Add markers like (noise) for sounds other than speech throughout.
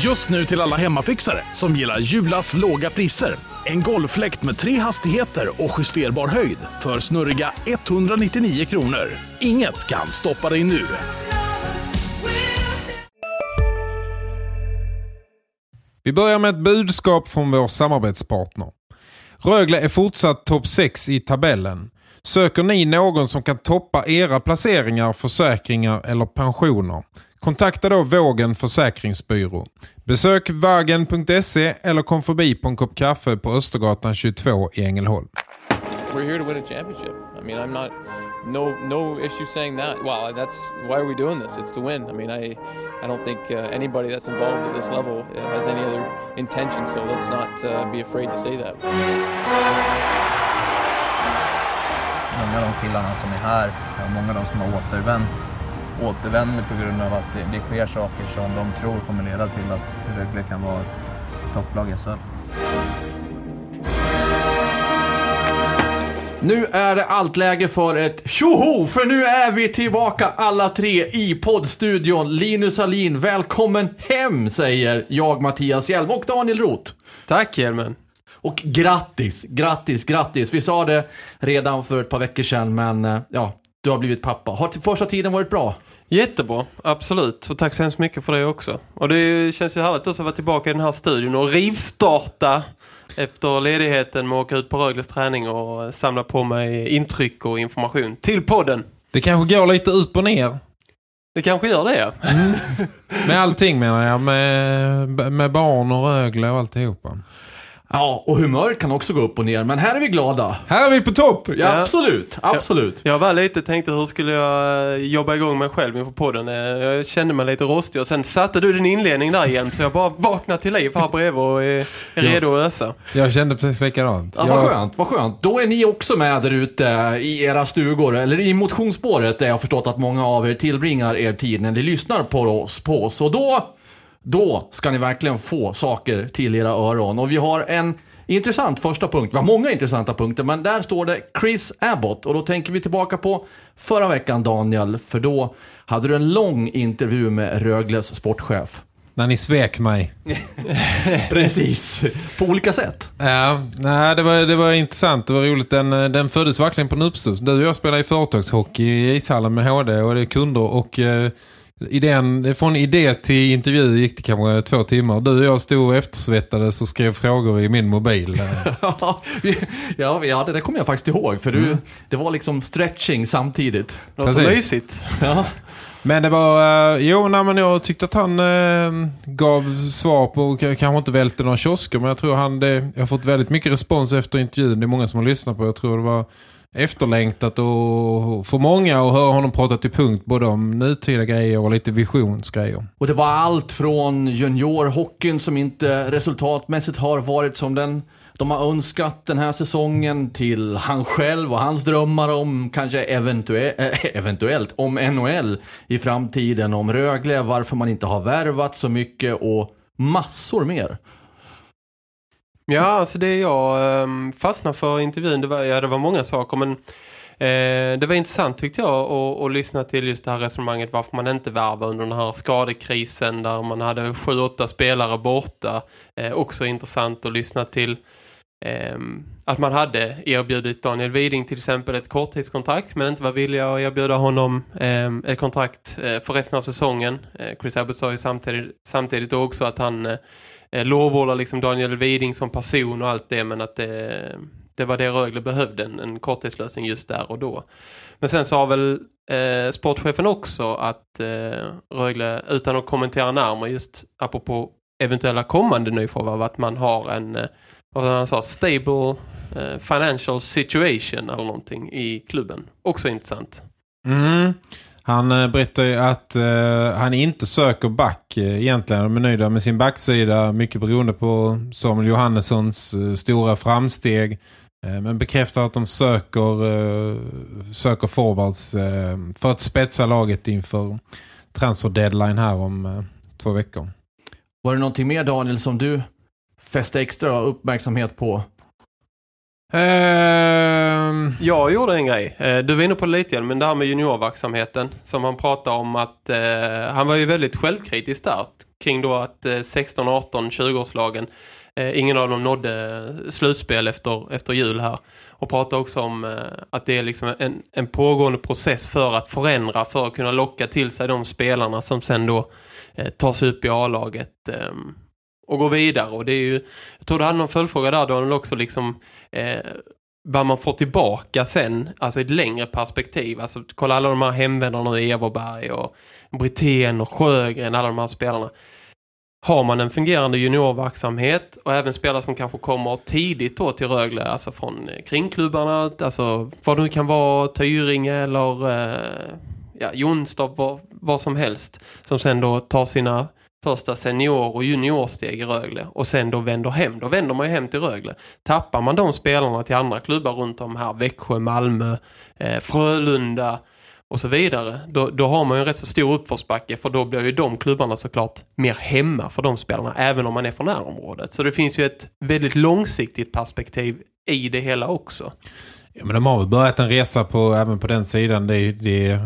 Just nu till alla hemmafixare som gillar Julas låga priser. En golffläkt med tre hastigheter och justerbar höjd för snurriga 199 kronor. Inget kan stoppa dig nu. Vi börjar med ett budskap från vår samarbetspartner. Rögle är fortsatt topp 6 i tabellen. Söker ni någon som kan toppa era placeringar, försäkringar eller pensioner? Kontakta då Vågen Försäkringsbyrå. Besök vagen.se eller kom förbi på en kopp kaffe på Östergatan 22 i Ängelholm. We're here to win a championship. I mean, I'm not no no issue saying that. Well, that's why are we doing this? It's to win. I mean, I I don't think uh, anybody that's involved at this level has any other intention. So let's not uh, be afraid to say that. Många av de killarna som är här, och många av de som har återvänt, återvänder på grund av att det, det sker saker som de tror kommer leda till att Rögle kan vara ett topplag i SHL. Nu är det allt läge för ett tjoho! För nu är vi tillbaka alla tre i poddstudion. Linus Hallin, välkommen hem säger jag Mattias Hjelm och Daniel Roth. Tack Hjelmen. Och grattis, grattis, grattis. Vi sa det redan för ett par veckor sedan, men eh, ja, du har blivit pappa. Har första tiden varit bra? Jättebra, absolut. Och tack så hemskt mycket för det också. Och det känns ju härligt också att vara tillbaka i den här studion och rivstarta efter ledigheten med att åka ut på Rögles träning och samla på mig intryck och information till podden. Det kanske går lite upp och ner. Det kanske gör det, ja. (laughs) Med allting menar jag. Med, med barn och Rögle och alltihopa. Ja, och humöret kan också gå upp och ner, men här är vi glada. Här är vi på topp! Ja, absolut, absolut. Jag var lite tänkte hur skulle jag eh, jobba igång mig själv inför podden. Eh, Jag kände mig lite rostig och sen satte du din inledning där igen så jag bara vaknade till liv här bredvid och är är redo att ösa. Jag kände precis likadant. Ja, vad skönt, vad skönt. Då är ni också med där ute i era stugor, eller i motionsspåret där jag har förstått att många av er tillbringar er tid när ni lyssnar på oss. På oss. Och då, då ska ni verkligen få saker till era öron. Och vi har en intressant första punkt. Vi har många intressanta punkter, men där står det Chris Abbott. Och då tänker vi tillbaka på förra veckan, Daniel, för då hade du en lång intervju med Rögles sportchef. När ni svek mig. (laughs) Precis, på olika sätt. Ja, nej, det var, det var intressant. Det var roligt. Den, den föddes verkligen på en uppstuds. Du och jag spelar i företagshockey i ishallen med HD och det är kunder. Och eh, idén, från idé till intervju gick det kanske två timmar. Du och jag stod och eftersvettades och skrev frågor i min mobil. (laughs) Ja, vi- ja, det där kommer jag faktiskt ihåg. För du, det var liksom stretching samtidigt. Låter Precis. mysigt. Ja. Men det var, eh, jo nej, men jag tyckte att han eh, gav svar på, kanske inte välte några kiosker, men jag tror han, det, jag har fått väldigt mycket respons efter intervjun. Det är många som har lyssnat på, jag tror det var efterlängtat och för många att höra honom prata till punkt både om nutida grejer och lite visionsgrejer. Och det var allt från juniorhockeyn som inte resultatmässigt har varit som den de har önskat den här säsongen till han själv och hans drömmar om kanske eventuellt, eh, eventuellt om NHL i framtiden, om Rögle, varför man inte har värvat så mycket och massor mer. Ja, alltså det jag ehm, um, fastnade för i intervjun, det var, ja, det var många saker, men eh, det var intressant tyckte jag att, att lyssna till just det här resonemanget varför man inte värvar under den här skadekrisen där man hade 7-8 spelare borta. Eh, också intressant att lyssna till eh, att man hade erbjudit Daniel Widing till exempel ett korttidskontrakt men inte var villiga att erbjuda honom ehm, ett kontrakt eh, för resten av säsongen. Eh, Chris Abbott sa ju samtidigt, samtidigt också att han eh, eh, lovordar liksom Daniel Widing som person och allt det men att det, det var det Rögle behövde, en, en korttidslösning just där och då. Men sen sa väl eh, sportchefen också att eh, Rögle, utan att kommentera närmare just apropå eventuella kommande nyförvärv, att man har en eh, vad var det han sa, stable eh, financial situation eller någonting i klubben. Också intressant. Mm. Han eh, berättar ju att eh, han inte söker back eh, egentligen. De är nöjda med sin backsida. Mycket beroende på Samuel Johannessons eh, stora framsteg. Eh, men bekräftar att de söker, eh, söker forwards eh, för att spetsa laget inför transfer deadline här om eh, två veckor. Var det någonting mer Daniel som du fäste extra uppmärksamhet på? Jag gjorde en grej. Eh, du var inne på det lite igen, men det här med juniorverksamheten som han pratade om att eh, han var ju väldigt självkritisk där kring då att eh, 16, 18, 20-årslagen eh, ingen av dem nådde slutspel efter, efter jul här. Och pratade också om eh, att det är liksom en, en pågående process för att förändra, för att kunna locka till sig de spelarna som sen då eh, tas upp i A-laget eh, och går vidare. Och det är ju, jag tror du hade någon följdfråga där, Daniel, också liksom eh, vad man får tillbaka sen, alltså ett längre perspektiv. Alltså kolla alla de här hemvändarna i Everberg och Britten och Sjögren, alla de här spelarna. Har man en fungerande juniorverksamhet och även spelare som kanske kommer tidigt då till Rögle, alltså från eh, kringklubbarna, alltså vad det nu kan vara, Tyringe eller eh, ja, Jonstorp, vad, vad som helst, som sen då tar sina första senior- och juniorsteg i Rögle och sen då vänder hem. Då vänder man ju hem till Rögle. Tappar man de spelarna till andra klubbar runt om här, Växjö, Malmö, eh, Frölunda och så vidare, då, då har man ju en rätt så stor uppförsbacke för då blir ju de klubbarna såklart mer hemma för de spelarna även om man är från närområdet. Så det finns ju ett väldigt långsiktigt perspektiv i det hela också. Ja, men de har väl börjat en resa på, även på den sidan. Det, det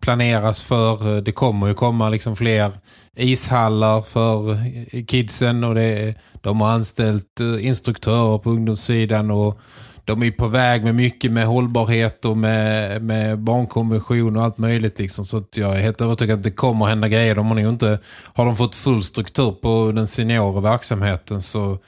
planeras för, eh, det kommer ju komma liksom fler ishallar för eh, kidsen och det, de har anställt eh, instruktörer på ungdomssidan och de är på väg med mycket med hållbarhet och med, med barnkonvention och allt möjligt liksom. Så att jag är helt övertygad att det kommer hända grejer. De har ju inte, har de fått full struktur på den seniora verksamheten så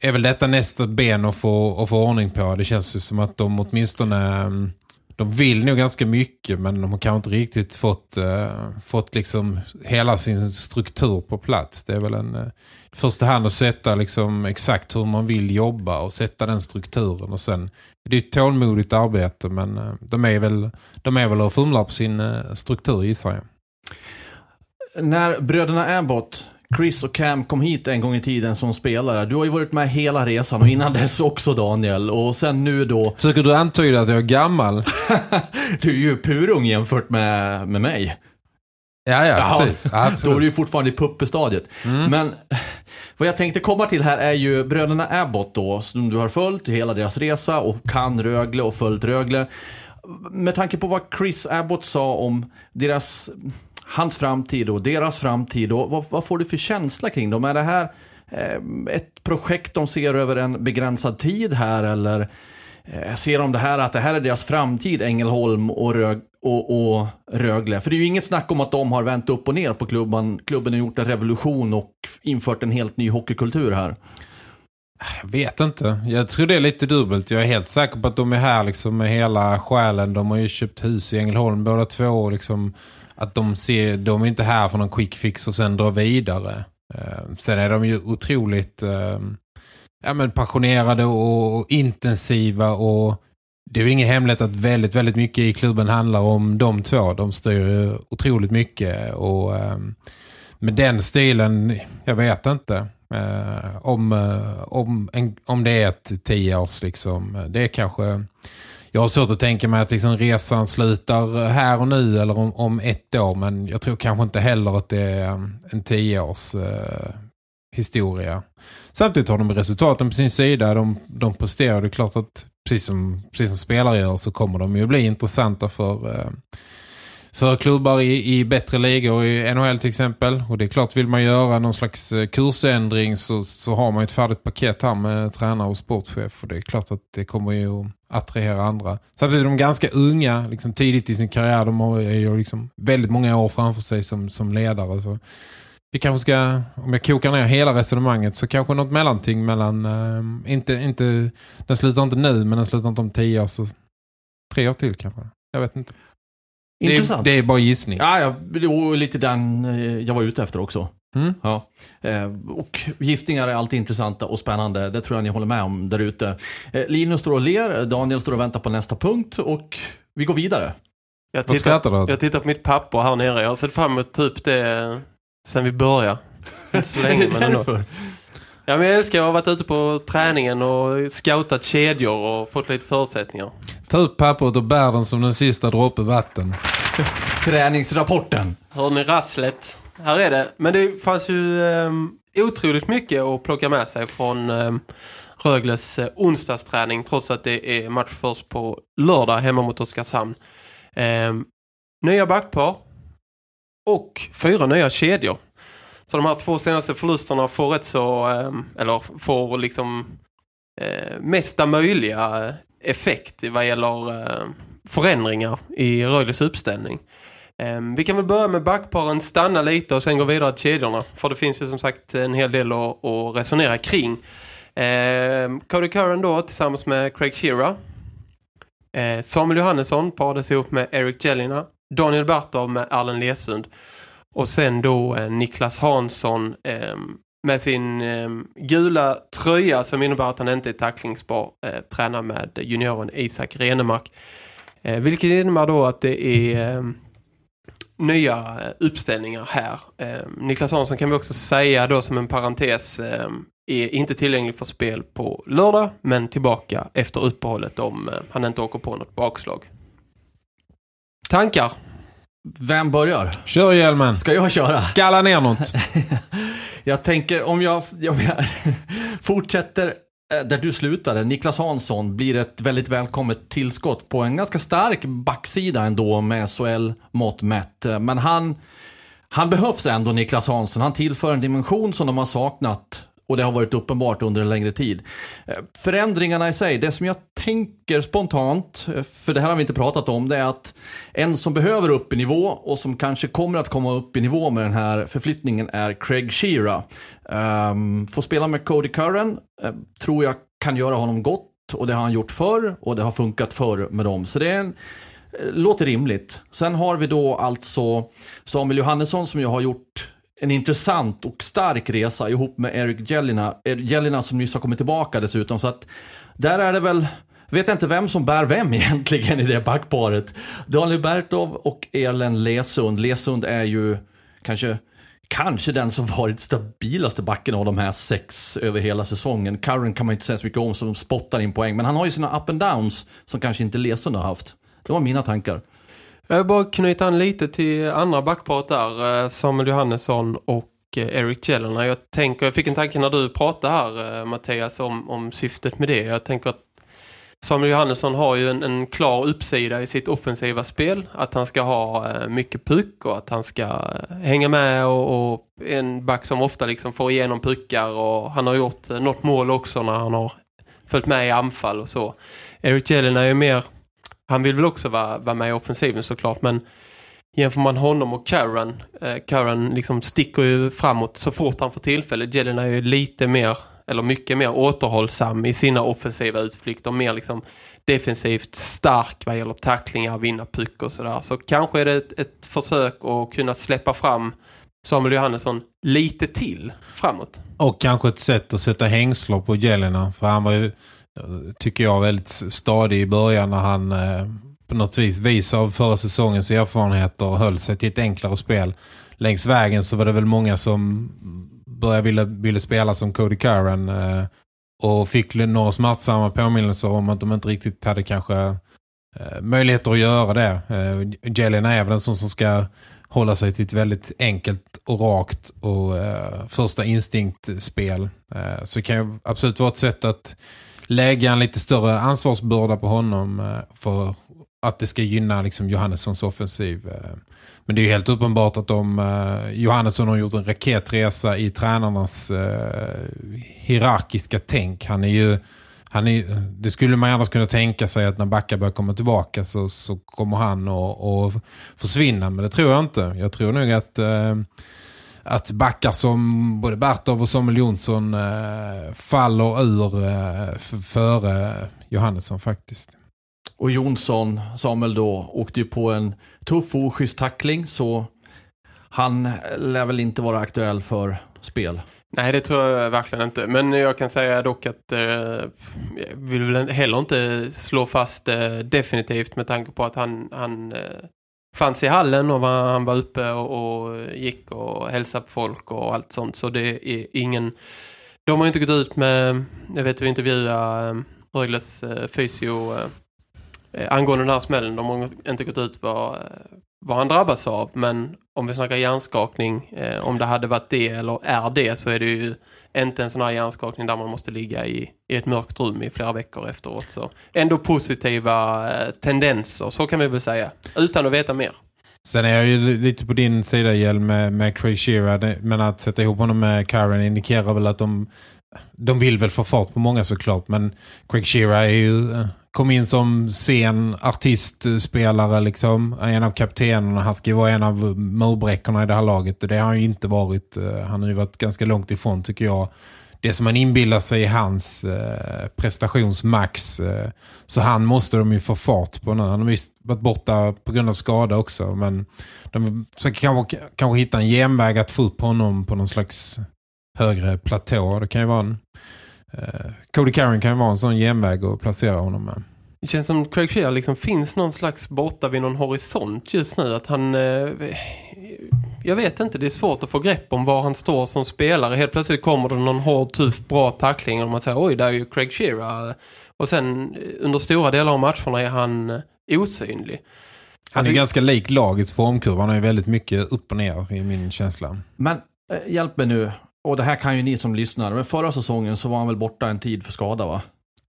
är väl detta nästa ben att få, att få ordning på. Det känns ju som att de åtminstone mm, de vill nog ganska mycket men de har kanske inte riktigt fått, eh, fått liksom hela sin struktur på plats. Det är väl en eh, första hand att sätta liksom exakt hur man vill jobba och sätta den strukturen och sen det är ett tålmodigt arbete men eh, de är väl de är väl och fumlar på sin eh, struktur gissar jag. När bröderna Abbott Chris och Cam kom hit en gång i tiden som spelare. Du har ju varit med hela resan och innan dess också Daniel. Och sen nu då... (laughs) Försöker du antyda att jag är gammal? du är ju purung jämfört med, med mig. Ja, ja, Ja, precis. (laughs) Då Absolut. är du ju fortfarande i puppestadiet. Men (laughs) vad jag tänkte komma till här är ju bröderna Abbott då, som du har följt hela deras resa och kan Rögle och följt Rögle. Med tanke på vad Chris Abbott sa om deras, hans framtid och deras framtid, och vad, vad får du för känsla kring dem? Är det här eh, ett projekt de ser över en begränsad tid här eller eh, ser de det här att det här är deras framtid, Ängelholm och, Rög, och, och Rögle? För det är ju inget snack om att de har vänt upp och ner på klubban. Klubben har gjort en revolution och infört en helt ny hockeykultur här. Jag vet inte. Jag tror det är lite dubbelt. Jag är helt säker på att de är här liksom med hela själen. De har ju köpt hus i Ängelholm båda två. Liksom, att de, ser, de är inte här för någon quick fix och sen dra vidare. Eh, sen är de ju otroligt eh, ja, men passionerade och, och intensiva och det är ju ingen hemlighet att väldigt, väldigt mycket i klubben handlar om de två. De styr ju otroligt mycket och eh, med den stilen, jag vet inte. Eh, om, eh, om, en, om det är ett tio års liksom, eh, det är kanske jag har svårt att tänka mig att liksom resan slutar här och nu eller om, om ett år men jag tror kanske inte heller att det är um, en tioårs eh, historia. Samtidigt har de resultaten på sin sida, de, de presterar, det är klart att precis som, precis som spelare gör så kommer de ju bli intressanta för eh, för klubbar i, i bättre ligor i NHL till exempel. Och det är klart, vill man göra någon slags eh, kursändring så, så har man ett färdigt paket här med tränare och sportchef. Och det är klart att det kommer ju att attrahera andra. Samtidigt är de ganska unga, liksom tidigt i sin karriär. De har ju liksom väldigt många år framför sig som, som ledare. Så vi kanske ska, om jag kokar ner hela resonemanget så kanske något mellanting mellan, eh, inte, inte, den slutar inte nu men den slutar inte om tio år så tre år till kanske. Jag vet inte. Det är, Intressant. det är bara gissning. Ja, ja, det var lite den eh, jag var ute efter också. Mm. Ja. Eh, Och gissningar är alltid intressanta och spännande. Det tror jag ni håller med om där ute. Eh, Linus står och ler, Daniel står och väntar på nästa punkt och vi går vidare. Jag tittar, jag tittar på mitt papper här nere. Jag har sett fram emot typ det sen vi började. Inte så länge, (laughs) men ändå. Ja, men jag älskar att ha varit ute på träningen och scoutat kedjor och fått lite förutsättningar. Ta ut pappret och bär den som den sista droppe vatten. (laughs) Träningsrapporten. Hör ni rasslet? Här är det. Men det fanns ju um, otroligt mycket att plocka med sig från um, Rögles uh, onsdagsträning trots att det är match först på lördag hemma mot Oskarshamn. Um, nya backpar och fyra nya kedjor. Så de här två senaste förlusterna får rätt så, ehm, eller får liksom eh, mesta möjliga effekt vad gäller eh, förändringar i Röjles uppställning. Ehm, vi kan väl börja med backparen, stanna lite och sen gå vidare till kedjorna. För det finns ju som sagt en hel del att, resonera kring. Ehm, Cody Curran då tillsammans med Craig Shearer. Eh, Samuel Johannesson parades ihop med Eric Jellina. Daniel Bartov med Allen Lesund. Och sen då eh, Niklas Hansson eh, med sin eh, gula tröja som innebär att han inte är tacklingsbar eh, tränar med junioren Isak Renemark. Eh, vilket innebär då att det är ehm, eh, nya uppställningar här. Eh, Niklas Hansson kan vi också säga då som en parentes eh, är inte tillgänglig för spel på lördag men tillbaka efter uppehållet om eh, han inte åker på något bakslag. Tankar? Vem börjar? Kör hjälmen. Ska jag köra? Skalla ner något. (laughs) Jag tänker om jag, om jag (laughs) fortsätter eh, där du slutade. Niklas Hansson blir ett väldigt välkommet tillskott på en ganska stark backsida ändå med SHL-mått mätt. Men han, han behövs ändå, Niklas Hansson. Han tillför en dimension som de har saknat och det har varit uppenbart under en längre tid. Eh, Förändringarna i sig, det som jag tänker spontant, för det här har vi inte pratat om, det är att en som behöver upp i nivå och som kanske kommer att komma upp i nivå med den här förflyttningen är Craig Shearer. Um, får spela med Cody Curran, eh, tror jag kan göra honom gott och det har han gjort förr och det har funkat förr med dem. Så det är en, eh, låter rimligt. Sen har vi då alltså Samuel Johannesson som jag har gjort en intressant och stark resa ihop med Eric Jellina, Jellina som nyss har kommit tillbaka dessutom. Så att där är det väl, vet jag inte vem som bär vem (laughs) egentligen i det backparet. Daniel Bertov och Elen Lesund. Lesund är ju kanske Kanske den som varit stabilaste backen av de här sex över hela säsongen. Curran kan man inte säga så mycket om som spottar in poäng. Men han har ju sina up and downs som kanske inte Lesund har haft. Det var mina tankar. Jag vill bara knyta an lite till andra backparet där. Eh, Samuel Johannesson och eh, Eric Jellerna. Jag tänker, jag fick en tanke när du pratade här eh, Mattias om, om syftet med det. Jag tänker att Samuel Johannesson har ju en, en klar uppsida i sitt offensiva spel. Att han ska ha eh, mycket puck och att han ska eh, hänga med och, och en back som ofta liksom får igenom puckar och han har gjort eh, något mål också när han har följt med i anfall och så. Eric Jelen är ju mer han vill väl också vara, vara med i offensiven såklart men jämför man honom och Karen eh, Karen liksom sticker ju framåt så fort han får tillfälle. Jelen är ju lite mer eller mycket mer återhållsam i sina offensiva utflykter. Mer liksom defensivt stark vad gäller tacklingar, vinna puck och sådär. Så kanske är det ett, ett försök att kunna släppa fram Samuel Johannesson lite till framåt. Och kanske ett sätt att sätta hängslor på Jelena. För han var ju, tycker jag, väldigt stadig i början när han eh, på något vis vis av förra säsongens erfarenheter och höll sig till ett enklare spel. Längs vägen så var det väl många som började ville, ville spela som Cody Curran eh, och fick några smärtsamma påminnelser om att de inte riktigt hade kanske eh, möjligheter att göra det. Eh, Jelena är väl en sån som ska hålla sig till ett väldigt enkelt och rakt och eh, första instinktspel. Eh, så det kan ju absolut vara ett sätt att lägga en lite större ansvarsbörda på honom eh, för att det ska gynna liksom Johannessons offensiv. Eh, men det är ju helt uppenbart att de, eh, Johannesson har gjort en raketresa i tränarnas eh, hierarkiska tänk. Han är ju han är, det skulle man annars kunna tänka sig att när Backa börjar komma tillbaka så, så kommer han att försvinna. Men det tror jag inte. Jag tror nog att, eh, att Backa som både Bertov och Samuel Jonsson eh, faller ur eh, före Johannesson faktiskt. Och Jonsson, Samuel då, åkte ju på en tuff och oschysst tackling så han lär väl inte vara aktuell för spel. Nej, det tror jag verkligen inte. Men jag kan säga dock att eh, jag vill väl heller inte slå fast eh, definitivt med tanke på att han, han eh, fanns i hallen och var, han var uppe och, och, gick och hälsade på folk och allt sånt. Så det är ingen... De har inte gått ut med... Jag vet att vi intervjuade eh, Rögles eh, fysio eh, Eh, angående den här smällen. De har inte gått ut vad, eh, vad han drabbas av. Men om vi snackar hjärnskakning, eh, om det hade varit det eller är det så är det ju inte en sån här hjärnskakning där man måste ligga i, i ett mörkt rum i flera veckor efteråt. Så ändå positiva eh, tendenser, så kan vi väl säga. Utan att veta mer. Sen är jag ju lite på din sida Hjelm, med, med Craig Shearer. Men att sätta ihop honom med Karen indikerar väl att de, de vill väl få fart på många såklart. Men Craig Shearer är ju, eh, kom in som sen artistspelare eh, liksom. Eh, en av kaptenerna. Han ska ju vara en av eh, murbräckorna i det här laget. Det har han ju inte varit. Han har ju varit ganska långt ifrån tycker jag. Det som man inbillar sig i hans eh, prestationsmax. Eh, så han måste de ju få fart på nu. Han har visst varit borta på grund av skada också. Men de försöker kanske, kanske hitta en genväg att få upp honom på någon slags högre platå. Det kan ju vara en... Eh, Cody Karen kan vara en sån genväg att placera honom med. Det känns som Craig Shearer liksom finns någon slags borta vid någon horisont just nu. Att han... Eh, jag vet inte, det är svårt att få grepp om var han står som spelare. Helt plötsligt kommer det någon hård, tuff, bra tackling och man säger oj, där är ju Craig Shearer. Och sen eh, under stora delar av matcherna är han eh, osynlig. Han Alltså- är ganska lik lagets formkurva. Han ju väldigt mycket upp och ner i min känsla. Men hjälp mig nu. Och det här kan ju ni som lyssnar. Men förra säsongen så var han väl borta en tid för skada va?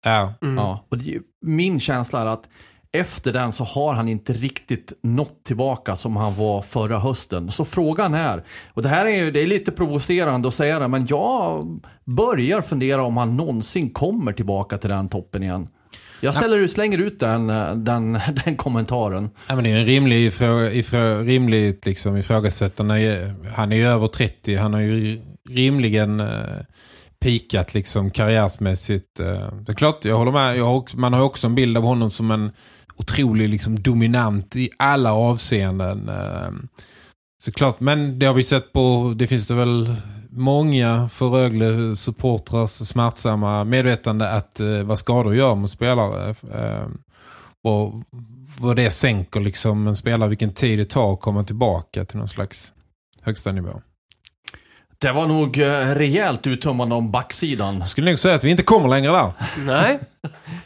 Ja. Mm. Ja. Och det, min känsla är att efter den så har han inte riktigt nått tillbaka som han var förra hösten. Så frågan är, och det här är ju det är lite provocerande att säga det, men jag börjar fundera om han någonsin kommer tillbaka till den toppen igen. Jag ställer, slänger ut den, eh, den, (laughs) den kommentaren. Ja, men det är en rimlig, ifrå, ifrå, rimligt liksom ifrågasättande. Han är ju över 30. Han har ju rimligen eh, pikat liksom karriärsmässigt. Eh. Det är klart, jag håller med. Jag har också, man har ju också en bild av honom som en otrolig liksom, dominant i alla avseenden. Eh. Såklart, men det har vi sett på, det finns det väl många för Rögle supportrars smärtsamma medvetande att eh, vad skador gör med spelare. Eh, och vad det sänker liksom en spelare, vilken tid det tar att komma tillbaka till någon slags högsta nivå. Det var nog eh, rejält uttömmande om backsidan. Jag skulle nog säga att vi inte kommer längre där. Nej,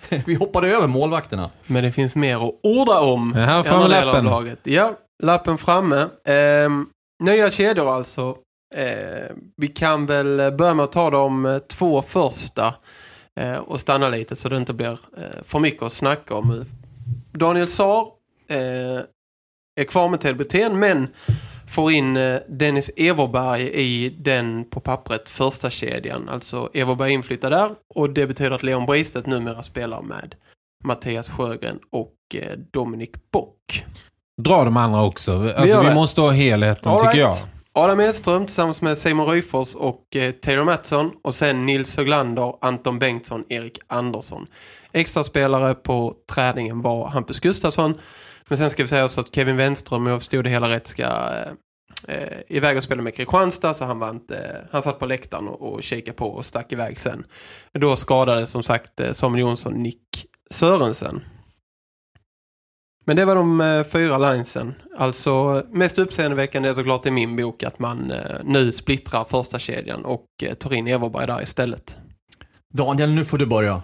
(laughs) Vi hoppade över målvakterna. men det finns mer att orda om. Ja, här framme lappen. Ja, lappen framme. Ehm, nya kedjor alltså. Ehm, vi kan väl börja med att ta de eh, två första eh, och stanna lite så det inte blir eh, för mycket att snacka om. Daniel Saar eh, är kvar med Telbeten men får in eh, Dennis Everberg i den på pappret första kedjan. Alltså Everberg inflyttar där och det betyder att Leon Bristet numera spelar med Mattias Sjögren och eh, Dominic Bock. Dra de andra också. Alltså, vi, det. måste ha helheten All tycker jag. Adam Edström tillsammans med Simon Ryfors och eh, Taylor Mattsson och sen Nils Höglander, Anton Bengtsson, Erik Andersson. Extra spelare på träningen var Hampus Gustafsson. Men sen ska vi säga också att Kevin Wenström, om jag förstod det hela rätt, ska eh, eh, iväg och spela med Kristianstad så han var inte, eh, han satt på läktaren och, och kikade på och stack iväg sen. Då skadade som sagt eh, Samuel Jonsson Nick Sörensen. Men det var de eh, fyra linesen. Alltså mest uppseendeväckande är såklart i min bok att man eh, nu splittrar första kedjan och eh, tar in Everberg där istället. Daniel, nu får du börja.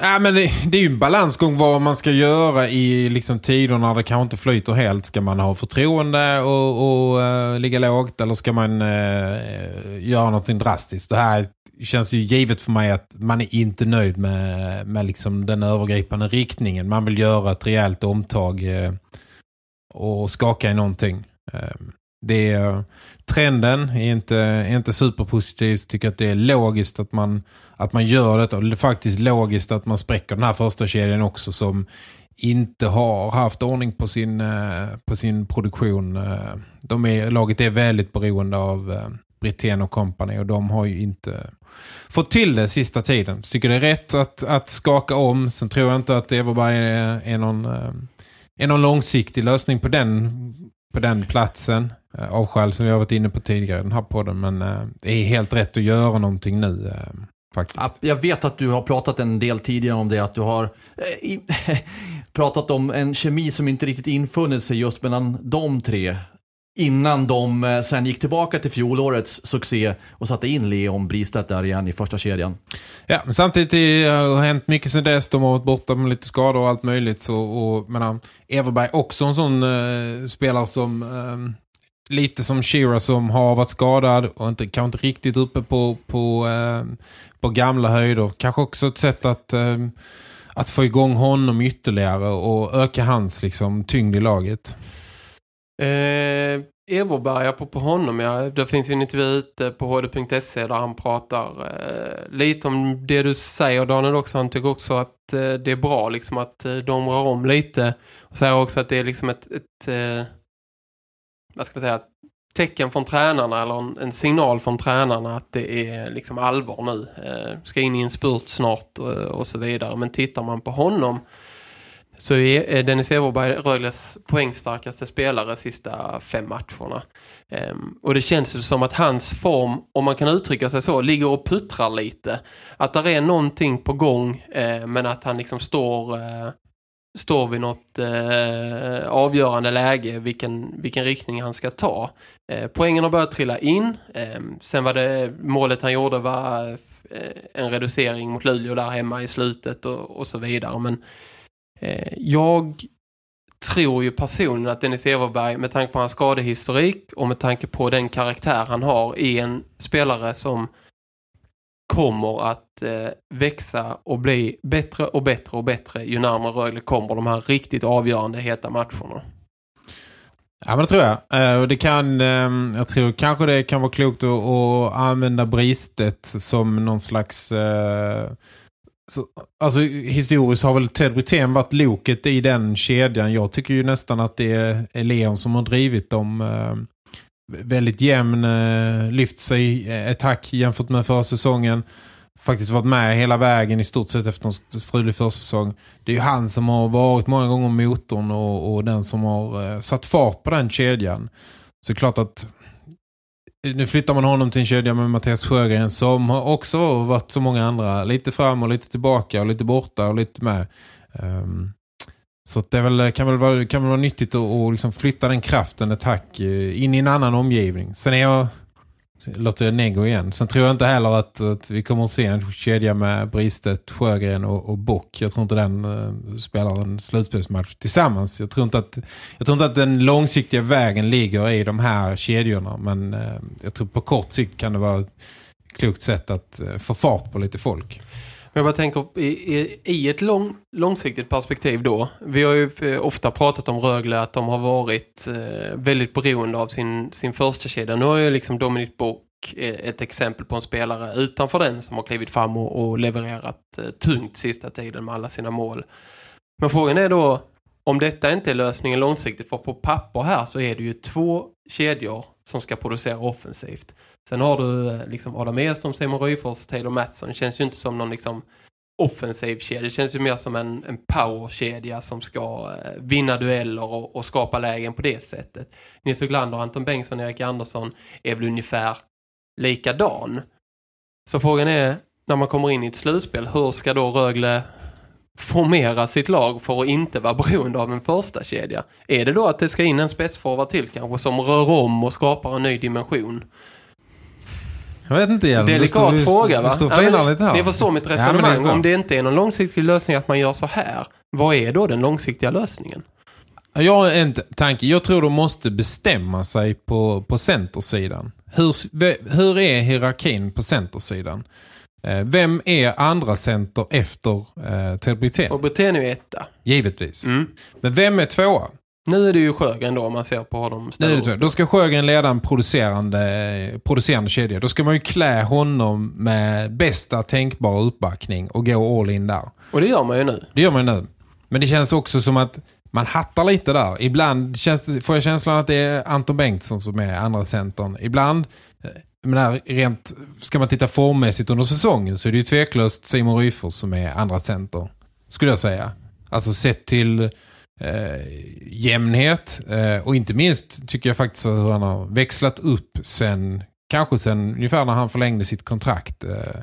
Ja, men det, det är ju en balansgång vad man ska göra i liksom, tider när det kanske inte flyter helt. Ska man ha förtroende och, och uh, ligga lågt eller ska man uh, göra någonting drastiskt? Det här känns ju givet för mig att man är inte nöjd med, med liksom den övergripande riktningen. Man vill göra ett rejält omtag eh, och skaka i någonting. Eh, det är, trenden är inte, är inte superpositiv. Jag tycker att det är logiskt att man, att man gör det. Och det är faktiskt logiskt att man spräcker den här första kedjan också som inte har haft ordning på sin, eh, på sin produktion. Eh, de är, laget är väldigt beroende av eh, Britten och company och de har ju inte fått till det sista tiden. Så tycker det är rätt att, att skaka om. Sen tror jag inte att Everberg är, är, någon, eh, är någon långsiktig lösning på den, på den platsen. Eh, Av skäl som vi har varit inne på tidigare i den här podden. Men det är helt rätt att göra någonting nu faktiskt. Jag vet att du har pratat en del tidigare om det, att du har (laughs) pratat om en kemi som inte riktigt infunnit sig just mellan de tre. Innan de eh, sen gick tillbaka till fjolårets succé och satte in Leon Bristedt där igen i första kedjan. Ja, men samtidigt eh, det har hänt mycket sedan dess. De har varit borta med lite skador och allt möjligt. Så, och, menar, Everberg eh, också en sån eh, spelare som eh, lite som Shira som har varit skadad och inte, kanske inte riktigt uppe på, på, eh, på gamla höjder. Kanske också ett sätt att, eh, att få igång honom ytterligare och öka hans liksom, tyngd i laget. Eh, Everberg, apropå honom, ja, det finns en intervju ute på hd.se där han pratar eh, lite om det du säger Daniel också. Han tycker också att eh, det är bra liksom att eh, de rör om lite. Och säger också att det är liksom ett, ett eh, vad ska man säga, tecken från tränarna eller en, en, signal från tränarna att det är liksom allvar nu. Eh, ska in i en spurt snart och, och så vidare. Men tittar man på honom så är eh, Dennis Everberg Rögles poängstarkaste spelare de sista fem matcherna. Um, och det känns som att hans form, om man kan uttrycka sig så, ligger och puttrar lite. Att det är någonting på gång, uh, men att han liksom står, uh, står vid något uh, avgörande läge, vilken, vilken riktning han ska ta. poängen har börjat trilla in. Um, sen var det målet han gjorde var en reducering mot Luleå där hemma i slutet och, och så vidare. Men Eh, jag tror ju personligen att Dennis Everberg med tanke på hans skadehistorik och med tanke på den karaktär han har är en spelare som kommer att eh, växa och bli bättre och bättre och bättre ju närmare Rögle kommer de här riktigt avgörande heta matcherna. Ja, men det tror jag. Eh, det kan, ehm, jag tror kanske det kan vara klokt att, att använda bristet som någon slags eh, så, alltså historiskt har väl Ted Brithén varit loket i den kedjan. Jag tycker ju nästan att det är Leon som har drivit dem eh, väldigt jämn, eh, lyft sig eh, ett hack jämfört med förra säsongen. Faktiskt varit med hela vägen i stort sett efter en strulig försäsong. Det är ju han som har varit många gånger motorn och, och den som har eh, satt fart på den kedjan. Så klart att nu flyttar man honom till en kedja med Mattias Sjögren som har också varit så många andra. Lite fram och lite tillbaka och lite borta och lite med. Um, så det väl, kan, väl vara, kan väl vara nyttigt att, liksom flytta den kraften ett hack eh, in i en annan omgivning. Sen är jag låter jag nego igen. Sen tror jag inte heller att, att vi kommer att se en kedja med Bristet, Sjögren och, och Bock. Jag tror inte den uh, spelar en slutspelsmatch tillsammans. Jag tror, inte att, jag tror inte att den långsiktiga vägen ligger i de här kedjorna. Men uh, jag tror på kort sikt kan det vara ett klokt sätt att uh, få fart på lite folk. Men jag bara tänker, i, i, i ett lång, långsiktigt perspektiv då. Vi har ju eh, ofta pratat om Rögle att de har varit eh, väldigt beroende av sin, sin första kedja. Nu har ju liksom Dominic Bock eh, ett exempel på en spelare utanför den som har klivit fram och, och levererat eh, tungt sista tiden med alla sina mål. Men frågan är då om detta inte är lösningen långsiktigt för på papper här så är det ju två kedjor som ska producera offensivt. Sen har du eh, liksom Adam Edström, Simon Ryfors, Taylor Mattsson. Det känns ju inte som någon liksom offensiv kedja. Det känns ju mer som en, en powerkedja som ska eh, vinna dueller och, och, skapa lägen på det sättet. Nils Uglander, Anton Bengtsson Erik Andersson är väl ungefär likadan. Så frågan är, när man kommer in i ett slutspel, hur ska då Rögle formera sitt lag för att inte vara (laughs) beroende av en första kedja? Är det då att det ska in en spetsforward till kanske som rör om och skapar en ny dimension? Jag vet inte igen. Delikat du fråga va? Du ja. Ni förstår mitt resonemang. Ja, det Om det inte är någon långsiktig lösning att man gör så här, vad är då den långsiktiga lösningen? Jag har en tanke. Jag tror de måste bestämma sig på, på centersidan. Hur, hur är hierarkin på centersidan? Eh, vem är andra center efter eh, Ted Brithén? Och Brithén är ju etta. Givetvis. Mm. Men vem är tvåa? Nu är det ju Sjögren då om man ser på. Nu är det. Då ska Sjögren leda en producerande, producerande kedja. Då ska man ju klä honom med bästa tänkbara uppbackning och gå all in där. Och det gör man ju nu. Det gör man ju nu. Men det känns också som att man hattar lite där. Ibland känns det, får jag känslan att det är Anton Bengtsson som är andra centern. Ibland, eh, men rent, ska man titta formmässigt under säsongen så är det ju tveklöst Simon Ryfors som är andra center. Skulle jag säga. Alltså sett till eh, jämnhet. Eh, och inte minst tycker jag faktiskt att han har växlat upp sen, kanske sen ungefär när han förlängde sitt kontrakt. Eh,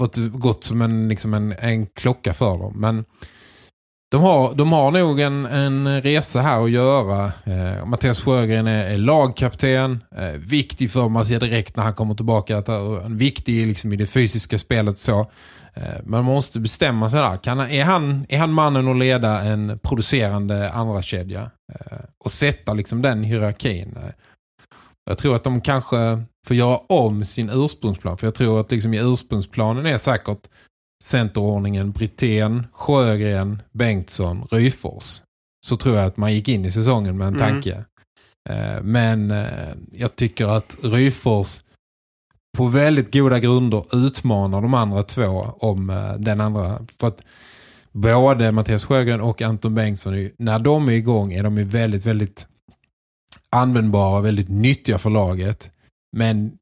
gått, gått som en, liksom en, en klocka för dem. Men de har, de har nog en, en resa här att göra. Eh, Mattias Sjögren är, är lagkapten. Eh, viktig för man ser direkt när han kommer tillbaka. Att, eh, en viktig liksom, i det fysiska spelet. så Eh, man måste bestämma sig där. Kan, är, han, är han mannen att leda en producerande andra kedja eh, och sätta liksom den hierarkin? Eh, jag tror att de kanske får göra om sin ursprungsplan. För jag tror att liksom i ursprungsplanen är säkert centerordningen Britten, Sjögren, Bengtsson, Ryfors. Så tror jag att man gick in i säsongen med en mm. tanke. Eh, men eh, jag tycker att Ryfors på väldigt goda grunder utmanar de andra två om eh, den andra. För att både Mattias Sjögren och Anton Bengtsson, när de är igång är de ju väldigt, väldigt användbara, väldigt nyttiga för laget. Men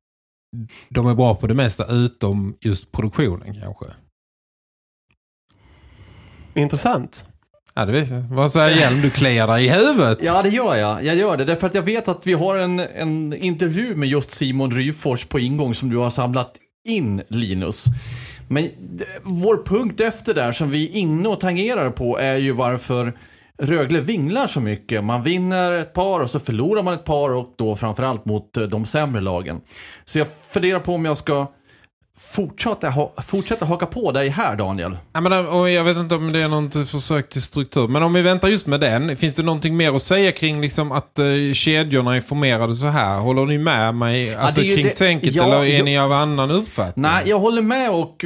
de är bra på det mesta utom just produktionen kanske. Intressant. Ja, det vet jag. Vad säger Hjelm? Du kliar dig i huvudet. Ja, det gör jag. Jag gör det därför att jag vet att vi har en, en intervju med just Simon Ryfors på ingång som du har samlat in, Linus. Men vår punkt efter där som vi är inne och tangerar på är ju varför Rögle vinglar så mycket. Man vinner ett par och så förlorar man ett par och då framförallt mot de sämre lagen. Så jag funderar på om jag ska fortsätta, fortsätta haka på dig här, Daniel. Ja, men, och jag vet inte om det är något försök till struktur. Men om vi väntar just med den. Finns det någonting mer att säga kring liksom, att uh, kedjorna är formerade så här? Håller ni med mig alltså, ju kring det- tänket ja, eller är jag- ni av annan uppfattning? Nej, jag håller med och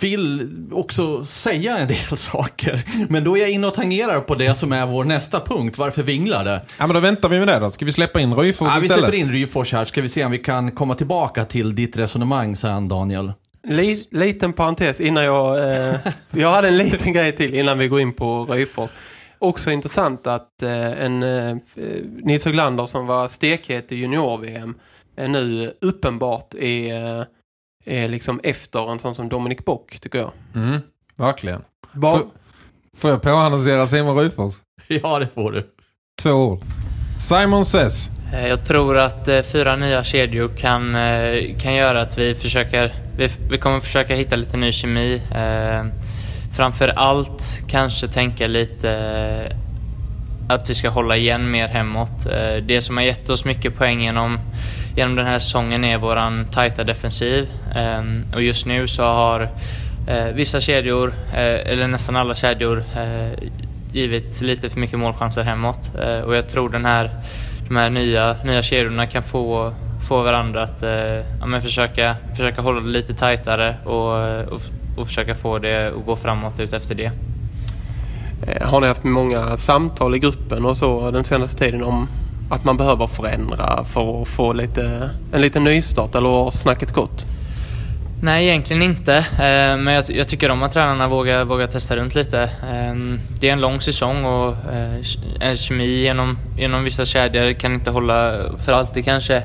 vill också säga en del (laughs) saker. Men då är jag inne och tangerar på det som är vår nästa punkt. Varför vinglar det? Ja, men då väntar vi med det då. Ska vi släppa in Ryfors Ja, vi istället? släpper in Ryfors här, ska vi se om vi kan komma tillbaka till ditt resonemang sen, Daniel. Li, liten parentes innan jag... Eh, jag hade en liten grej till innan vi går in på Röjfors. Också intressant att eh, en eh, Nils Höglander som var stekhet i junior-VM är nu uppenbart är, eh, är liksom efter en sån som Dominic Bock tycker jag. Mm, verkligen. Bara, Får- jag påannonsera Simon Ryfors? (laughs) Ja, det får du. Två ord. Simon Says. Eh, jag tror att eh, fyra nya kedjor kan, eh, kan göra att vi försöker, vi, vi kommer försöka hitta lite ny kemi. Framför allt kanske tänka lite att vi ska hålla igen mer hemåt. Det som har gett oss mycket poäng genom, genom den här säsongen är våran tajta defensiv. Och just nu så har vissa kedjor, eller nästan alla kedjor, givit lite för mycket målchanser hemåt. Och jag tror den här, de här nya, nya kedjorna kan få, få varandra att eh, ja, men försöka, försöka hålla det lite tajtare och, och, och försöka få det att gå framåt ut efter det. Eh, har ni haft många samtal i gruppen och så den senaste tiden om att man behöver förändra för att få lite, en liten nystart eller har snacket gått? Nej, egentligen inte. Eh, men jag, jag tycker om att tränarna vågar, vågar testa runt lite. Ehm, det är en lång säsong och en kemi genom, genom vissa kedjor kan inte hålla för alltid kanske.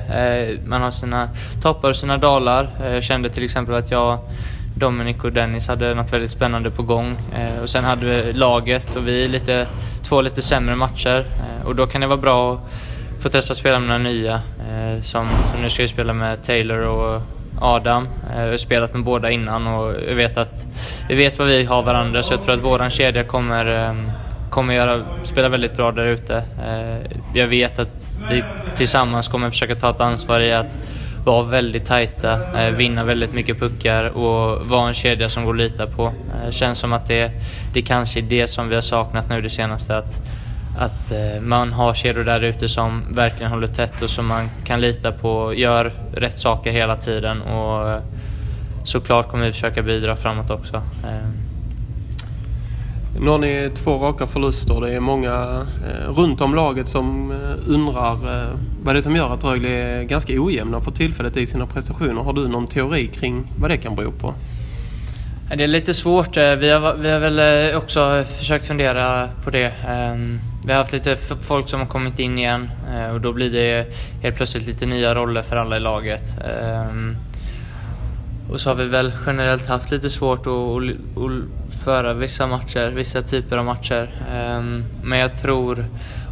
Man har sina toppar och sina dalar. Jag kände till exempel att jag, Dominic och Dennis hade något väldigt spännande på gång. Och sen hade vi laget och vi lite, två lite sämre matcher. Och då kan det vara bra att få testa att spela med några nya. Som, som nu ska jag spela med Taylor och Adam. Eh, jag har spelat med båda innan och jag vet att vi vet vad vi har varandra så jag tror att våran kedja kommer, ehm, kommer göra, spela väldigt bra där ute. Eh, jag vet att vi tillsammans kommer försöka ta ett ansvar i att vara väldigt tajta, eh, vinna väldigt mycket puckar och vara en kedja som går att lita på. Det Känns som att det, det kanske är det som vi har saknat nu det senaste. Att, att eh, man har kedjor där ute som verkligen håller tätt och som man kan lita på, gör rätt saker hela tiden och eh, såklart kommer vi försöka bidra framåt också. Eh, Nu har ni två raka förluster. Det är många runt om laget som undrar vad det är som gör att Rögle är ganska ojämna för tillfället i sina prestationer. Har du någon teori kring vad det kan bero på? Det är lite svårt. Vi har, vi har väl också försökt fundera på det. Vi har haft lite folk som har kommit in igen eh, och då blir det helt plötsligt lite nya roller för alla i laget. Ehm, och så har vi väl generellt haft lite svårt att, att, att föra vissa matcher, vissa typer av matcher. Ehm, men jag tror,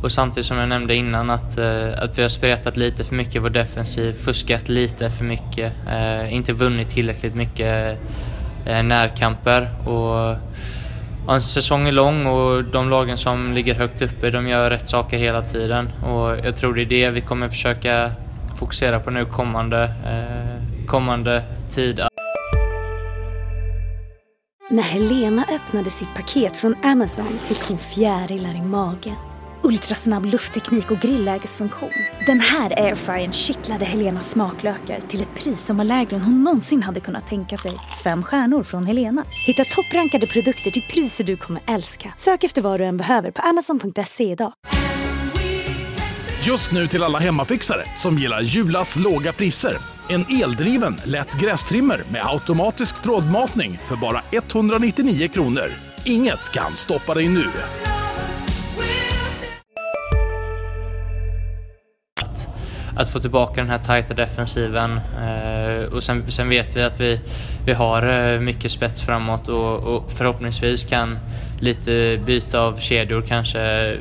och samtidigt som jag nämnde innan, att, eh, att vi har spretat lite för mycket i vår defensiv, fuskat lite för mycket, eh, inte vunnit tillräckligt mycket närkamper. Och, ja, en säsong är lång och de lagen som ligger högt uppe de gör rätt saker hela tiden. Och jag tror det är det vi kommer försöka fokusera på nu kommande, eh, kommande tid. När Helena öppnade sitt paket från Amazon fick hon fjärilar i magen. Ultrasnabb luftteknik och grillägesfunktion. Den här airfryern kittlade Helenas smaklökar till ett pris som var lägre än hon någonsin hade kunnat tänka sig. Fem stjärnor från Helena. Hitta topprankade produkter till priser du kommer älska. Sök efter vad du än behöver på amazon.se idag. Just nu till alla hemmafixare som gillar Julas låga priser. En eldriven, lätt grästrimmer med automatisk trådmatning för bara 199 kronor. Inget kan stoppa dig nu. Att få tillbaka den här tajta defensiven. Eh, och sen, sen vet vi att vi, vi har eh, mycket spets framåt och, och förhoppningsvis kan lite byta av kedjor kanske eh,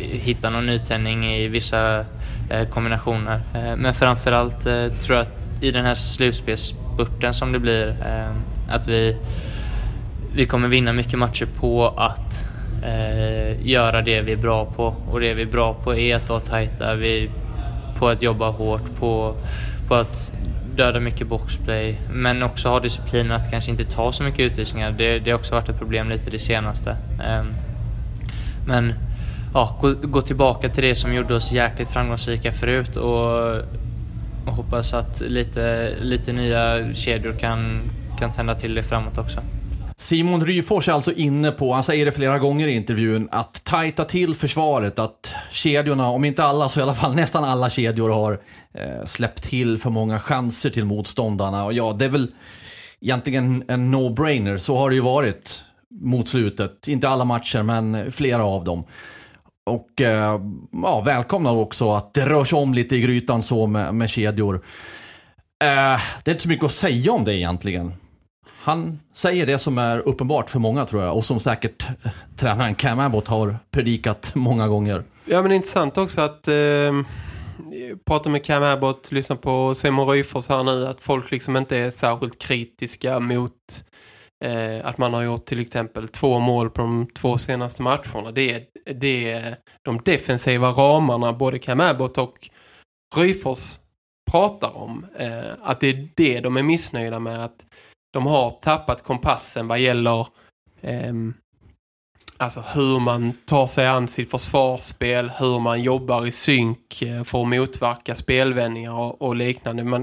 hitta någon nytändning i vissa eh, kombinationer. Eh, men framförallt eh, tror jag att i den här slutspelsspurten som det blir eh, att vi, vi kommer vinna mycket matcher på att eh, göra det vi är bra på. Och det vi är bra på är att vara tajta. Vi, på att jobba hårt, på, på att döda mycket boxplay. Men också ha disciplinen att kanske inte ta så mycket utvisningar. Det, det har också varit ett problem lite det senaste. Ehm, men ja, gå, gå tillbaka till det som gjorde oss jäkligt framgångsrika förut och, och hoppas att lite, lite nya kedjor kan, kan tända till det framåt också. Simon Ryfors är alltså inne på, han säger det flera gånger i intervjun, att tajta till försvaret. Att kedjorna, om inte alla så i alla fall nästan alla kedjor har eh, släppt till för många chanser till motståndarna. Och ja, det är väl egentligen en no-brainer. Så har det ju varit mot slutet. Inte alla matcher, men flera av dem. Och eh, ja, välkomnar också att det rör sig om lite i grytan så med, med kedjor. Eh, det är inte så mycket att säga om det egentligen. Han säger det som är uppenbart för många tror jag och som säkert eh, tränaren Cam Abbott har predikat många gånger. Ja men intressant också att eh, prata med Cam Abbott, lyssna på Simon Ryfors här nu att folk liksom inte är särskilt kritiska mot eh, att man har gjort till exempel två mål på de två senaste matcherna. Det är, det är de defensiva ramarna både Cam Abbott och Ryfors pratar om. Eh, att det är det de är missnöjda med att de har tappat kompassen vad gäller eh, alltså hur man tar sig an sitt försvarsspel, hur man jobbar i synk eh, för att motverka spelvändningar och, och liknande. Men,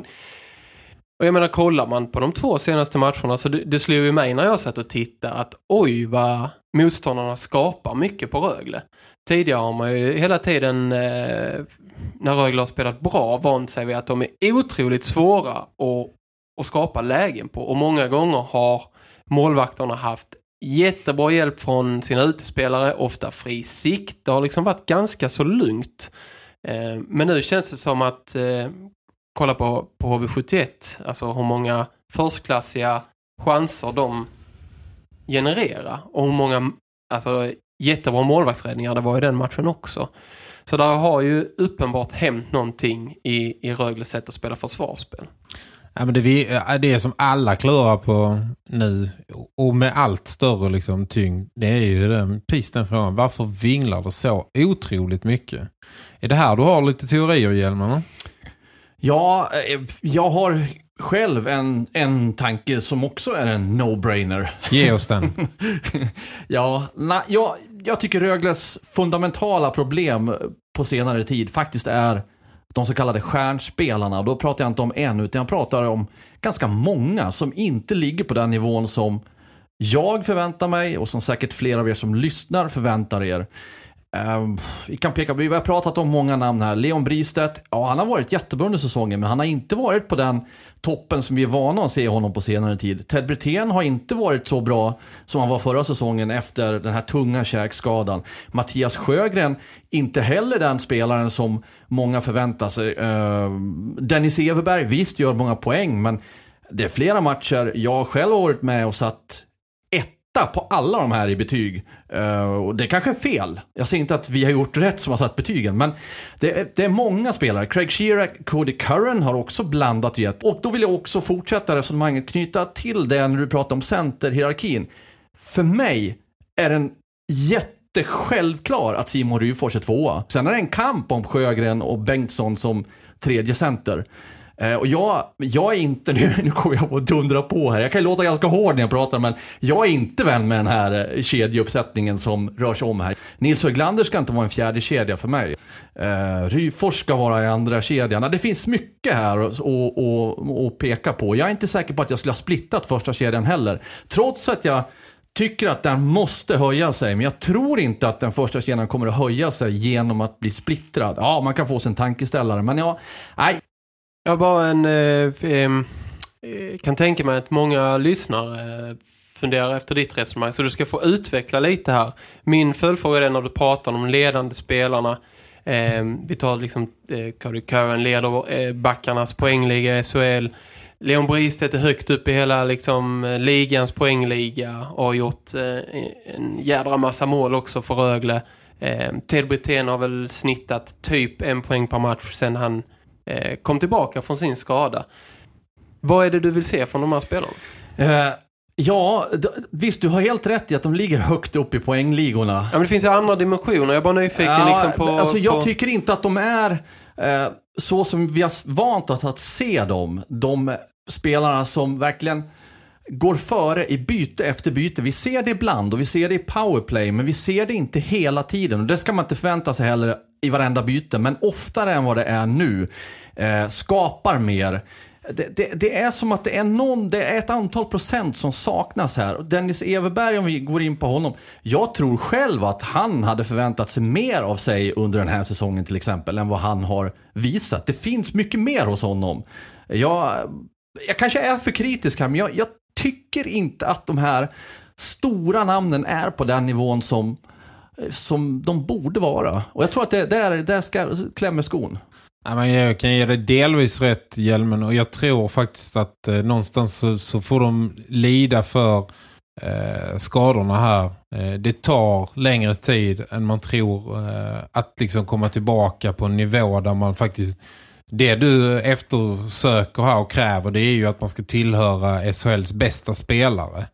och jag menar, kollar man på de två senaste matcherna så det, det slog ju mig när jag satt och tittade att oj vad motståndarna skapar mycket på Rögle. Tidigare har man ju hela tiden eh, när Rögle har spelat bra vant sig vid att de är otroligt svåra att, att skapa lägen på. Och många gånger har målvakterna haft jättebra hjälp från sina utespelare, ofta fri sikt. Det har liksom varit ganska så lugnt. Eh, men nu känns det som att eh, kolla på, på HV71, alltså hur många förstklassiga chanser de genererar och hur många alltså, jättebra målvaktsräddningar det var i den matchen också. Så där har ju uppenbart hänt någonting i, i Rögles sätt att spela försvarsspel. Ja, men det, vi, det som alla klurar på nu och med allt större liksom, tyngd det är ju den, precis den frågan. Varför vinglar det så otroligt mycket? Är det här du har lite teorier, Hjelmarna? Ja, eh, jag har själv en, en tanke som också är en no-brainer. Ge oss den. (laughs) ja, na, jag, jag tycker Rögles fundamentala problem på senare tid faktiskt är de så kallade stjärnspelarna. Då pratar jag inte om en utan jag pratar om ganska många som inte ligger på den nivån som jag förväntar mig och som säkert flera av er som lyssnar förväntar er. Ehm, vi kan peka vi har pratat om många namn här. Leon Bristedt, ja han har varit jättebra under säsongen men han har inte varit på den toppen som vi är vana att se honom på senare tid. Ted Brithén har inte varit så bra som han var förra säsongen efter den här tunga käkskadan. Mattias Sjögren, inte heller den spelaren som många förväntar sig. Uh, Dennis Everberg, visst gör många poäng men det är flera matcher jag själv har varit med och satt på alla de här i betyg. Uh, och det kanske är fel. Jag säger inte att vi har gjort rätt som har satt betygen. Men det är, det är många spelare. Craig Shearer, Cody Curran har också blandat och gett. Och då vill jag också fortsätta resonemanget, knyta till det när du pratar om centerhierarkin. För mig är den jättesjälvklar att Simon Ryfors är tvåa. Sen är det en kamp om Sjögren och Bengtsson som tredje center. Eh, och jag, jag är inte, (laughs) nu, nu kommer jag att dundra på här, jag kan ju låta ganska hård när jag pratar men jag är inte vän med den här eh, kedjeuppsättningen som rör sig om här. Nils Höglander ska inte vara en fjärde kedja för mig. Uh, Ryfors ska vara i andra kedjan. Det finns mycket här att, att peka på. Jag är inte säker på att jag skulle ha splittat första kedjan heller. Trots att jag tycker att den måste höja sig, men jag tror inte att den första kedjan kommer att höja sig genom att bli splittrad. Ja, man kan få sin tankeställare, men ja, nej. Jag bara en... Eh, eh, kan tänka mig att många lyssnare eh, funderar efter ditt resonemang. Så du ska få utveckla lite här. Min följdfråga är när du pratar om ledande spelarna. Eh, vi tar liksom eh, Cody Curran leder eh, backarnas poängliga i SHL. Leon Bristet är högt upp i hela liksom, eh, ligans poängliga och har gjort eh, en jädra massa mål också för Rögle. Eh, Ted Brithén har väl snittat typ en poäng per match sen han eh, kom tillbaka från sin skada. Vad är det du vill se från de här spelarna? Eh, ja, visst du har helt rätt i att de ligger högt upp i poängligorna. Ja, men det finns ju andra dimensioner. Jag är bara nyfiken Ja, liksom på... alltså jag på... tycker inte att de är eh, så som vi har vant att, att se dem. De spelarna som verkligen går före i byte efter byte. Vi ser det ibland och vi ser det i powerplay, men vi ser det inte hela tiden. Och det ska man inte förvänta sig heller i varenda byte, men oftare än vad det är nu. Eh, skapar mer. Det, det, det är som att det är någon, det är ett antal procent som saknas här. Dennis Everberg, om vi går in på honom. Jag tror själv att han hade förväntat sig mer av sig under den här säsongen till exempel, än vad han har visat. Det finns mycket mer hos honom. Jag, jag kanske är för kritisk här, men jag, jag tycker inte att de här stora namnen är på den nivån som, som de borde vara. Och jag tror att det där, där ska klämmer skon. Ja, men jag kan ge dig delvis rätt, Hjelmen. Och jag tror faktiskt att eh, någonstans så, så får de lida för eh, skadorna här. Eh, det tar längre tid än man tror eh, att liksom komma tillbaka på en nivå där man faktiskt... Det du eftersöker här och kräver det är ju att man ska tillhöra SHLs bästa spelare.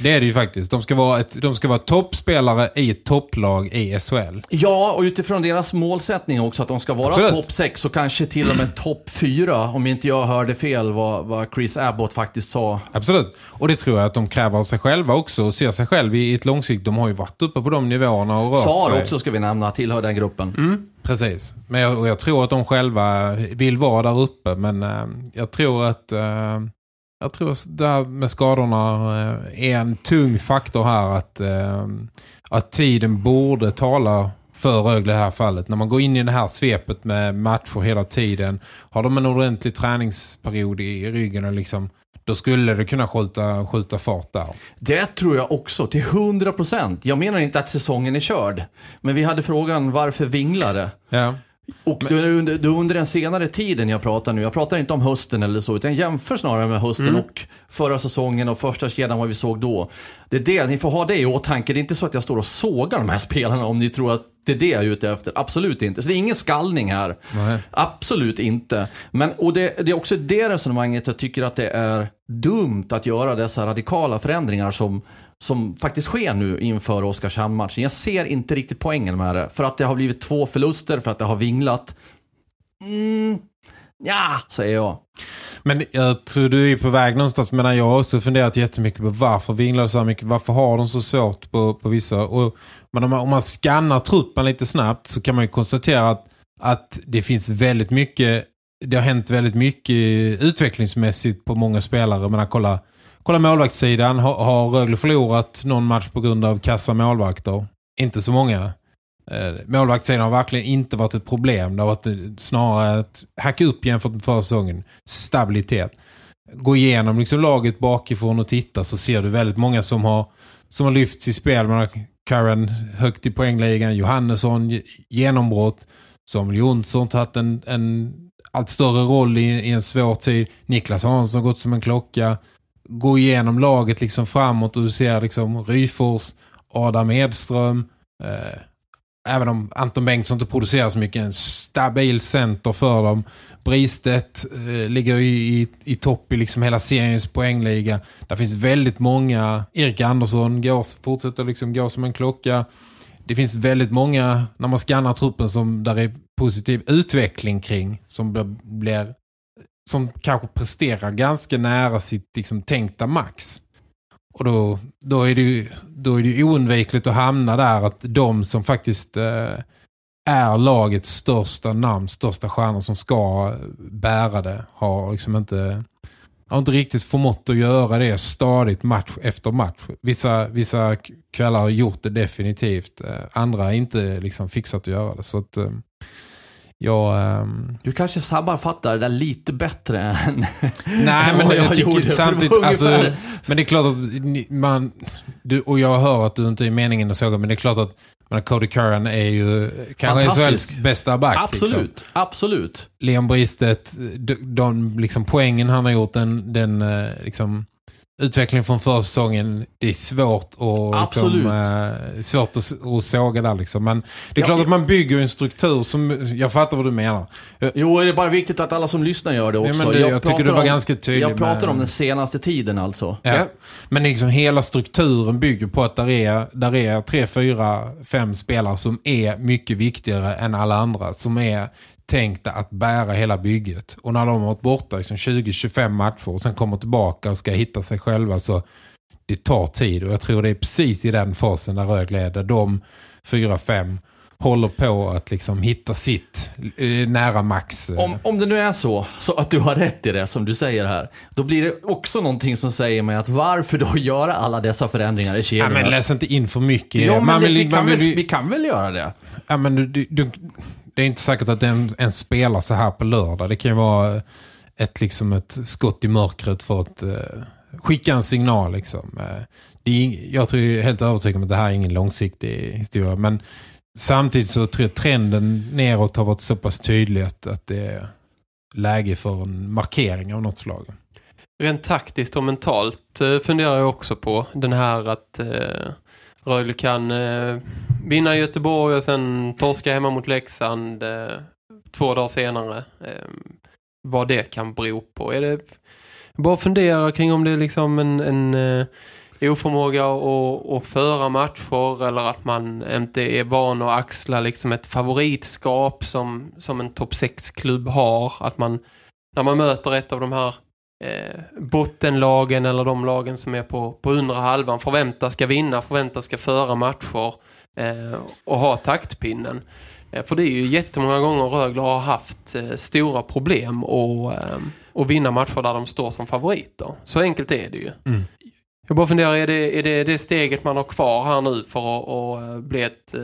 Det är det ju faktiskt. De ska vara, ett, de ska vara toppspelare i ett topplag i SHL. Ja, och utifrån deras målsättning också att de ska vara topp 6 och kanske till och med (clears throat) topp 4 om inte jag hörde fel vad, vad Chris Abbott faktiskt sa. Absolut. Och det tror jag att de kräver av sig själva också och ser sig själv i ett långsikt. De har ju varit uppe på de nivåerna och rört Sar sig. också ska vi nämna, tillhör den gruppen. Precis. Men jag, jag tror att de själva vill vara där uppe. Men eh, jag tror att eh, jag tror att det här med skadorna eh, är en tung faktor här. Att, eh, att tiden borde tala för Rögle i det här fallet. När man går in i det här svepet med matcher hela tiden. Har de en ordentlig träningsperiod i ryggen och liksom, då skulle det kunna skjuta, skjuta fart där. Det tror jag också, till 100%. Jag menar inte att säsongen är körd. Men vi hade frågan varför vinglade? Ja. Och det är under, det under den senare tiden jag pratar nu. Jag pratar inte om hösten eller så, utan jämför snarare med hösten och förra säsongen och första kedjan vad vi såg då. Det är det, ni får ha det i åtanke. Det är inte så att jag står och sågar de här (laughs) spelarna om ni tror att det är det jag är ute efter. Absolut inte. Så det är ingen skallning här. Nej. Absolut inte. Men, och det, det är också det resonemanget jag tycker att det är dumt att göra dessa radikala förändringar som, som faktiskt sker nu inför Oskarshamn-matchen. Jag ser inte riktigt poängen med det. För att det har blivit två förluster, för att det har vinglat. Mm, ja, säger jag. Men jag tror du är på väg någonstans. Men jag har också funderat jättemycket på varför vinglar det så här mycket. Varför har de så svårt på, på vissa? Och, men om man, om man skannar truppen lite snabbt så kan man ju konstatera att, att det finns väldigt mycket det har hänt väldigt mycket utvecklingsmässigt på många spelare. Men kolla, kolla målvaktssidan. Har, har Rögle förlorat någon match på grund av kassa målvakter? Inte så många. Eh, målvaktssidan har verkligen inte varit ett problem. Det har varit eh, snarare ett hacka upp jämfört med förra säsongen. Stabilitet. Gå igenom liksom laget bakifrån och titta så ser du väldigt många som har, som har lyfts i spel. Man har Karen högt i poängligan, Johannesson genombrott, Samuel Jonsson tagit en, en allt större roll i, i en svår tid. Niklas Hansson gått som en klocka. Gå igenom laget liksom framåt och du ser liksom Ryfors, Adam Edström, eh, även om Anton Bengtsson inte producerar så mycket, en stabil center för dem. Bristet eh, ligger i, i, i topp i liksom hela seriens poängliga. Där finns väldigt många. Erik Andersson går, fortsätter liksom gå som en klocka. Det finns väldigt många, när man skannar truppen, som där är positiv utveckling kring. Som blir, blir som kanske presterar ganska nära sitt liksom, tänkta max. Och då, då, är det ju, då är det ju oundvikligt att hamna där att de som faktiskt eh, är lagets största namn, största stjärnor som ska bära det har liksom inte har inte riktigt förmått att göra det stadigt match efter match. Vissa, vissa kvällar har gjort det definitivt. Eh, andra har inte liksom fixat att göra det. Så att, eh, jag... ehm, Du kanske sammanfattar det där lite bättre än (laughs) Nej, men vad jag, jag tycker samtidigt... Alltså, men det är klart att man... Du, och jag hör att du inte är meningen att såga, men det är klart att men Cody Curran är ju kanske Fantastisk. SHLs bästa back. Absolut, Liksom. absolut. Leon Bristet, de, de liksom poängen han har gjort, den, den eh, liksom, utvecklingen från förra säsongen, det är svårt och Absolut. liksom, eh, svårt att, att såga där liksom. Men det är Ja, klart jag- att man bygger en struktur som, jag fattar vad du menar. Jo, det är bara viktigt att alla som lyssnar gör det Ja, också. men det- jag tycker pratar du var om- ganska tydlig Jag pratar med- om den senaste tiden alltså. Ja. Ja. Men liksom hela strukturen bygger på att där är, där är tre, fyra, fem spelare som är mycket viktigare än alla andra. Som är tänkta att bära hela bygget. Och när de har varit borta liksom 20-25 matcher och sen kommer tillbaka och ska hitta sig själva så det tar tid. Och jag tror det är precis i den fasen där Rögle är. Där de fyra, fem håller på att liksom hitta sitt eh, nära max. Om, om det nu är så, så att du har rätt i det som du säger här, då blir det också någonting som säger mig att varför då göra alla dessa förändringar i ja, kedjan? men läs inte in för mycket. Jo, men Man det, vi, man kan vill väl, ju- vi kan väl göra det? Ja, men du, du, det är inte säkert att den en spelar så här på lördag. Det kan ju vara eh, ett, liksom ett skott i mörkret för att eh, skicka en signal. Liksom. Eh, det är, jag tror jag är helt övertygad om att det här är ingen långsiktig historia. Men samtidigt så tror jag trenden neråt har varit så pass tydlig att, att det är läge för en markering av något slag. Rent taktiskt och mentalt eh, funderar jag också på den här att eh, Rögle kan eh, vinna i Göteborg och sen torska hemma mot Leksand eh, två dagar senare. Eh, vad det kan bero på. Är det bara fundera kring om det är liksom en, en eh, oförmåga att, att föra matcher eller att man inte är van att axla liksom ett favoritskap som, som en topp 6-klubb har. Att man när man möter ett av de här eh, bottenlagen eller de lagen som är på, på undre halvan förväntas ska vinna, förväntas ska föra matcher eh, och ha taktpinnen. Eh, för det är ju jättemånga gånger Rögle har haft eh, stora problem och, eh, och vinna matcher där de står som favoriter. Så enkelt är det ju. Mm. Jag bara funderar, är det, är det det steget man har kvar här nu för att, att eh, bli ett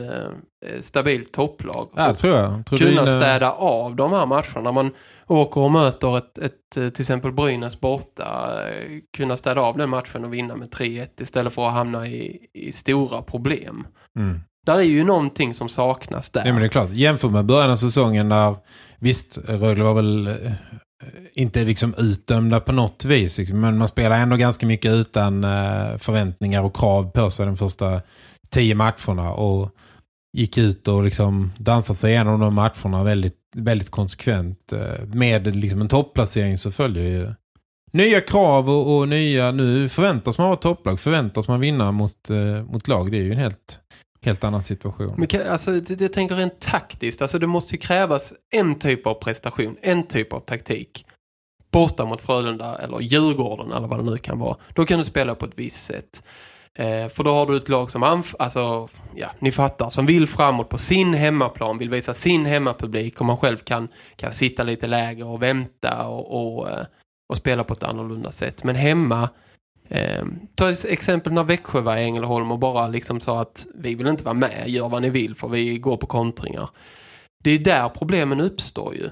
stabilt topplag? Ja, tror jag. tror kunna inne- städa av de här matcherna. Man åker och möter ett, ett eh, till exempel Brynäs borta, eh, kunna städa av den matchen och vinna med 3-1 istället för att hamna i, i stora problem. Mm. Där är ju någonting som saknas där. Ja, men det är klart. Jämför med början av säsongen där, visst, Rögle var väl eh, inte liksom utdömda på något vis. Liksom, men man spelar ändå ganska mycket utan förväntningar och krav på sig de första tio matcherna. Och gick ut och liksom dansade sig igenom de matcherna väldigt, väldigt konsekvent. Eh, med liksom en topplacering så följer ju nya krav och, och nya, nu förväntas man vara topplag, förväntas man vinna mot, eh, mot lag. Det är ju en helt, helt annan situation. Men kan, alltså, det, jag tänker rent taktiskt. Alltså, det måste ju krävas en typ av prestation, en typ av taktik. Borta mot Frölunda eller Djurgården eller vad det nu kan vara. Då kan du spela på ett visst sätt. Eh, för då har du ett lag som, alltså, ja, ni fattar, som vill framåt på sin hemmaplan, vill visa sin hemmapublik och man själv kan, kan sitta lite lägre och vänta och, och, eh, och spela på ett annorlunda sätt. Men hemma, eh, ta ett exempel när Växjö var i Ängelholm och bara liksom sa att vi vill inte vara med, gör vad ni vill för vi går på kontringar. Det är där problemen uppstår ju.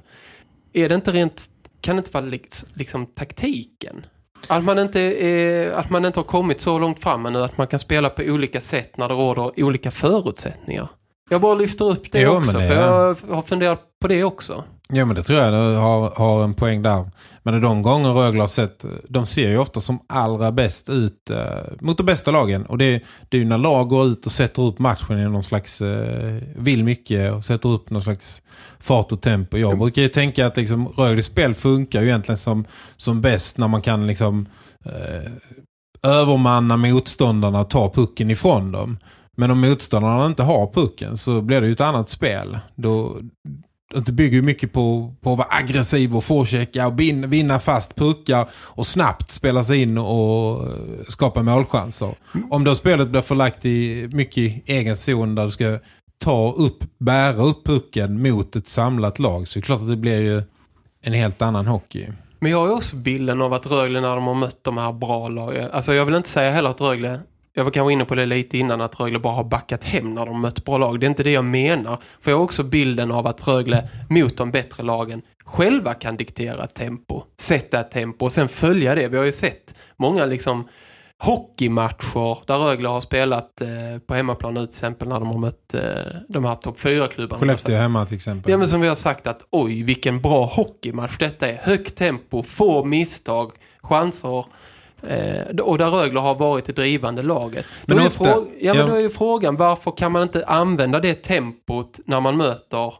Är det inte rent, kan det inte vara liksom, liksom taktiken? Att man, inte är, att man inte har kommit så långt fram ännu att man kan spela på olika sätt när det råder olika förutsättningar. Jag bara lyfter upp det Jo, men också, det- för jag har funderat på det också. Ja men det tror jag du har, har en poäng där. Men de gånger Rögle har sett, de ser ju ofta som allra bäst ut eh, mot de bästa lagen. Och det, det är ju när lag går ut och sätter upp matchen i någon slags, eh, vill mycket och sätter upp någon slags fart och tempo. Jag brukar ju tänka att liksom, Rögles spel funkar ju egentligen som, som bäst när man kan liksom eh, övermanna motståndarna och ta pucken ifrån dem. Men om motståndarna inte har pucken så blir det ju ett annat spel. Då, det bygger ju mycket på, på att vara aggressiv och forechecka och vinna, vinna fast puckar och snabbt spela sig in och eh, skapa målchanser. Om då spelet blir förlagt i mycket i egen zon där du ska ta upp, bära upp pucken mot ett samlat lag så är det klart att det blir ju en helt annan hockey. Men jag har ju också bilden av att Rögle när de har mött de här bra lagen. Alltså jag vill inte säga heller att Rögle, jag var kanske inne på det lite innan, att Rögle bara har backat hem när de mött bra lag. Det är inte det jag menar. För jag har också bilden av att Rögle mot de bättre lagen själva kan diktera tempo, sätta ett tempo och sen följa det. Vi har ju sett många liksom hockeymatcher där Rögle har spelat eh, på hemmaplan till exempel när de har mött eh, de här topp 4-klubbarna. Skellefteå hemma till exempel. Ja men som vi har sagt att oj vilken bra hockeymatch detta är. Högt tempo, få misstag, chanser eh, och där Rögle har varit det drivande laget. Men då, är ofta- frå- ja, men då är ju frågan varför kan man inte använda det tempot när man möter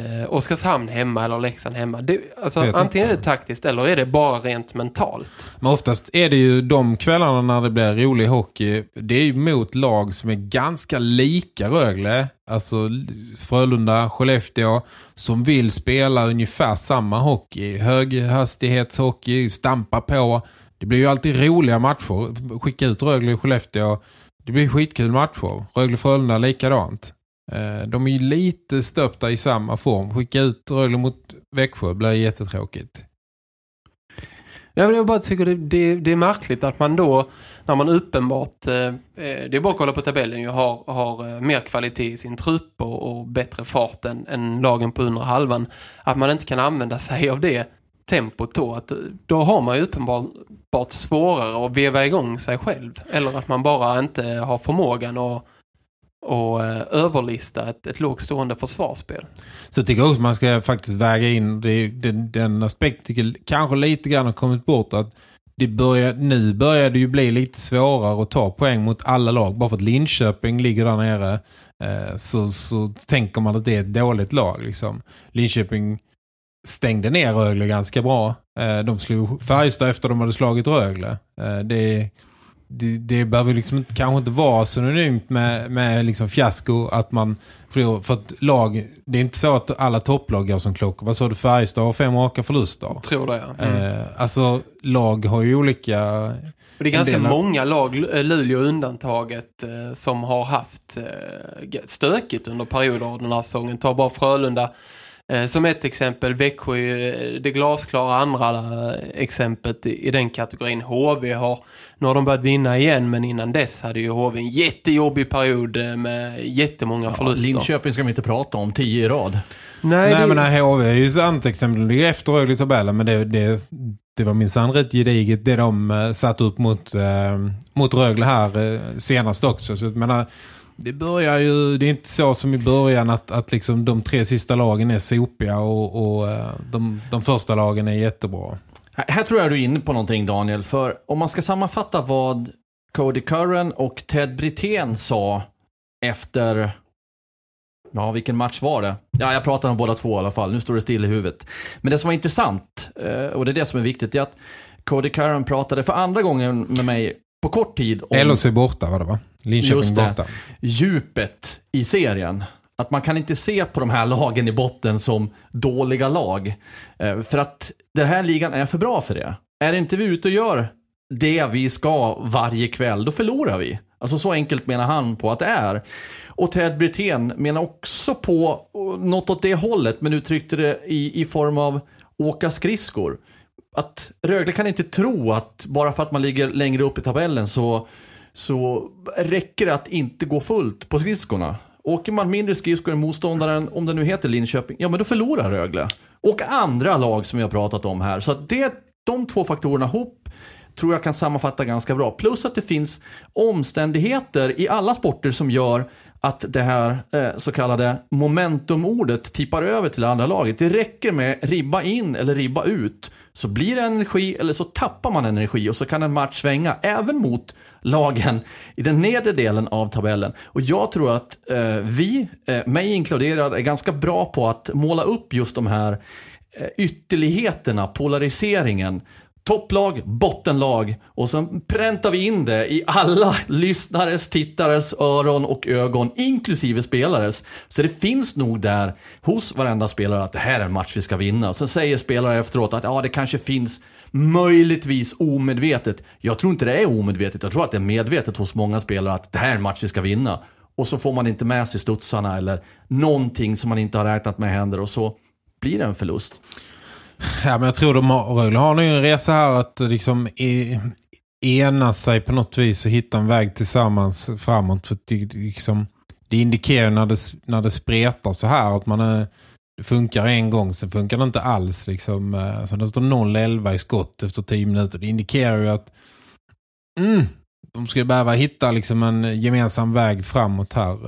eh, Oskarshamn hemma eller Leksand hemma. Det, alltså, antingen är det taktiskt eller är det bara rent mentalt. Men oftast är det ju de kvällarna när det blir rolig hockey. Det är ju mot lag som är ganska lika Rögle. Alltså Frölunda, Skellefteå. Som vill spela ungefär samma hockey. Höghastighetshockey, stampa på. Det blir ju alltid roliga matcher. Skicka ut Rögle och Skellefteå. Det blir skitkul matcher. Rögle-Frölunda likadant. Eh, de är ju lite stöpta i samma form. Skicka ut Rögle mot Växjö blir jättetråkigt. Ja, men jag bara tycker det, det, det är märkligt att man då, när man uppenbart, eh, eh det är bara att kolla på tabellen, ju har, har eh, mer kvalitet i sin trupp och, och bättre fart än, än lagen på undre halvan, att man inte kan använda sig av det tempot då. Att, då har man ju uppenbart svårare att veva igång sig själv. Eller att man bara inte har förmågan att och eh, överlista ett, ett lågstående försvarsspel. Så jag tycker också man ska faktiskt väga in det, den, den aspekt tycker kanske lite grann har kommit bort att det börjar, nu börjar det ju bli lite svårare att ta poäng mot alla lag. Bara för att Linköping ligger där nere eh, så, så tänker man att det är ett dåligt lag. Liksom. Linköping stängde ner Rögle ganska bra. Eh, de slog Färjestad efter de hade slagit Rögle. Eh, det, det, det behöver liksom kanske inte vara synonymt med, med liksom fiasko att man förlorar. För att lag, det är inte så att alla topplag går som klockor. Vad sa du, Färjestad har fem raka förluster? Tror det, ja. Eh, alltså lag har ju olika... Och det är ganska del många lag, Luleå undantaget, som har haft stökigt under perioder av den här säsongen. Ta bara Frölunda som ett exempel. Växjö, eh, det glasklara andra eh, exemplet i, den kategorin. HV har, nu har de börjat vinna igen, men innan dess hade ju HV en jättejobbig period eh, med jättemånga Ja, förluster. Linköping ska vi inte prata om, tio i rad. Nej, Nej det, men nej, HV är ju ett annat exempel. Det är efter Rögle i tabellen men det, det, det var minsann rätt gediget det de satt upp mot, eh, mot Rögle här eh, senast också. Så jag menar, det börjar ju, det är inte så som i början att, att liksom de tre sista lagen är sopiga och, och eh, de, de första lagen är jättebra. Här, tror jag du är inne på någonting Daniel, för om man ska sammanfatta vad Cody Curran och Ted Brithén sa efter, ja vilken match var det? Ja, jag pratar om båda två i alla fall, nu står det still i huvudet. Men det som var intressant, eh, och det är det som är viktigt, är att Cody Curran pratade för andra gången med mig på kort tid om LHC borta var det va? Linköping Just det. borta. djupet i serien. Att man kan inte se på de här lagen i botten som dåliga lag. Eh, för att den här ligan är för bra för det. Är inte vi ute och gör det vi ska varje kväll, då förlorar vi. Alltså så enkelt menar han på att det är. Och Ted Brithén menar också på något åt det hållet, men uttryckte det i, i form av åka skridskor. Att Rögle kan inte tro att bara för att man ligger längre upp i tabellen så, så räcker det att inte gå fullt på skridskorna. Åker man mindre skridskor än motståndaren, om det nu heter Linköping, ja men då förlorar Rögle. Och andra lag som vi har pratat om här. Så att det, de två faktorerna ihop tror jag kan sammanfatta ganska bra. Plus att det finns omständigheter i alla sporter som gör att det här eh, så kallade momentumordet tippar över till andra laget. Det räcker med ribba in eller ribba ut. Så blir det energi eller så tappar man energi och så kan en match svänga även mot lagen i den nedre delen av tabellen. Och jag tror att eh, vi, eh, mig inkluderad, är ganska bra på att måla upp just de här eh, ytterligheterna, polariseringen. Topplag, bottenlag och sen präntar vi in det i alla (laughs) lyssnares, tittares öron och ögon, inklusive spelares. Så det finns nog där hos varenda spelare att det här är en match vi ska vinna. Sen säger spelare efteråt att ja, det kanske finns möjligtvis omedvetet. Jag tror inte det är omedvetet, jag tror att det är medvetet hos många spelare att det här är en match vi ska vinna. Och så får man inte med sig studsarna eller någonting som man inte har räknat med händer och så blir det en förlust. Ja, men jag tror de har, Rögle har nu en resa här att eh, liksom e, ena sig på något vis och hitta en väg tillsammans framåt. För det, liksom, det indikerar när det, när det spretar så här att man är, det funkar en gång, sen funkar det inte alls. Liksom, eh, Sen det står 0-11 i skott efter 10 minuter. Det indikerar ju att mm, de skulle behöva hitta liksom en gemensam väg framåt här.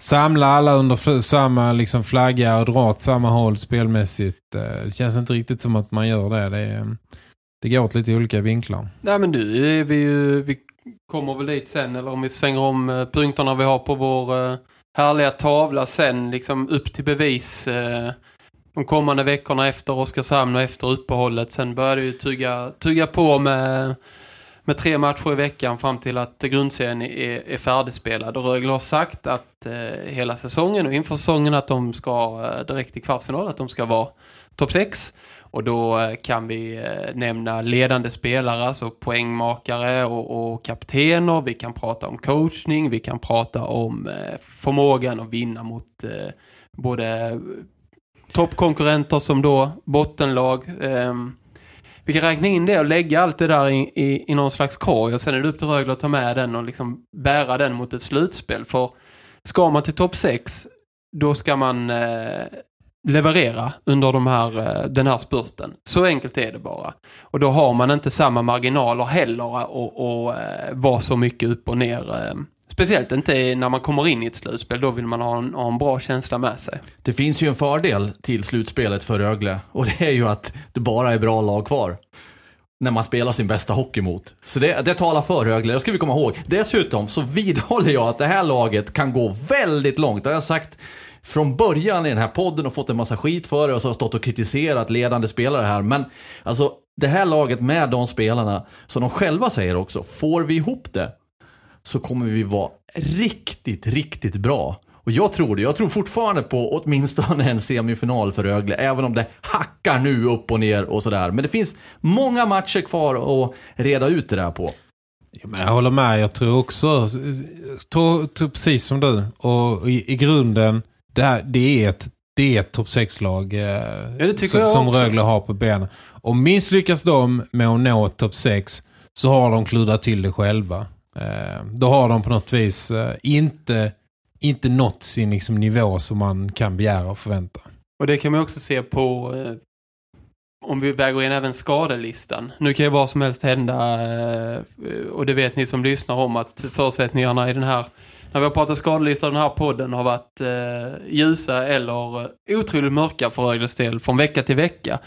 Samla alla under samma liksom flagga och dra åt samma håll spelmässigt. Eh, det känns inte riktigt som att man gör det. Det, det går åt lite olika vinklar. Nej men du, vi vi kommer väl dit sen eller om vi svänger om eh, punkterna vi har på vår eh, härliga tavla sen liksom upp till bevis de kommande veckorna efter Oskarshamn och efter uppehållet. Sen börjar det ju tugga, tugga på med med tre matcher i veckan fram till att grundserien är, är färdigspelad. Och Rögle har sagt att eh, hela säsongen och inför säsongen att de ska eh, direkt i kvartsfinal, att de ska vara topp 6. Och då eh, kan vi eh, nämna ledande spelare, alltså poängmakare och, och kaptener. Vi kan prata om coachning, vi kan prata om eh, förmågan att vinna mot eh, både toppkonkurrenter som då bottenlag. Ehm, vi kan räkna in det och lägga allt det där i, i, i någon slags korg och sen är det upp till Rögle att ta med den och liksom bära den mot ett slutspel. För ska man till topp 6 då ska man eh, leverera under de här, eh, den här spurten. Så enkelt är det bara. Och då har man inte samma marginaler heller och, och eh, vara så mycket upp och ner eh, Speciellt inte när man kommer in i ett slutspel. Då vill man ha en, ha en bra känsla med sig. Det finns ju en fördel till slutspelet för Rögle. Och det är ju att det bara är bra lag kvar. När man spelar sin bästa hockey mot. Så det, det talar för Rögle, det ska vi komma ihåg. Dessutom så vidhåller jag att det här laget kan gå väldigt långt. Det har jag sagt från början i den här podden och fått en massa skit för det och så har jag stått och kritiserat ledande spelare här. Men alltså det här laget med de spelarna, som de själva säger också, får vi ihop det så kommer vi vara riktigt, riktigt bra. Och jag tror det. Jag tror fortfarande på åtminstone en semifinal för Rögle. Även om det hackar nu upp och ner och sådär. Men det finns många matcher kvar att reda ut det där på. Ja, men jag håller med. Jag tror också, tror, tror precis som du. Och i, i grunden, det, här, det är ett, det är ett topp 6-lag eh, ja, som, som Rögle har på benen. Och minst lyckas de med att nå topp 6 så har de kludat till det själva. Eh, då har de på något vis eh, inte, inte nått sin liksom, nivå som man kan begära och förvänta. Och det kan man också se på eh, om vi väger in även skadelistan. Nu kan ju vad som helst hända och det vet ni som lyssnar om att förutsättningarna i den här när vi har pratat skadelista den här podden har varit eh, ljusa eller otroligt mörka för Rögles del från vecka till vecka.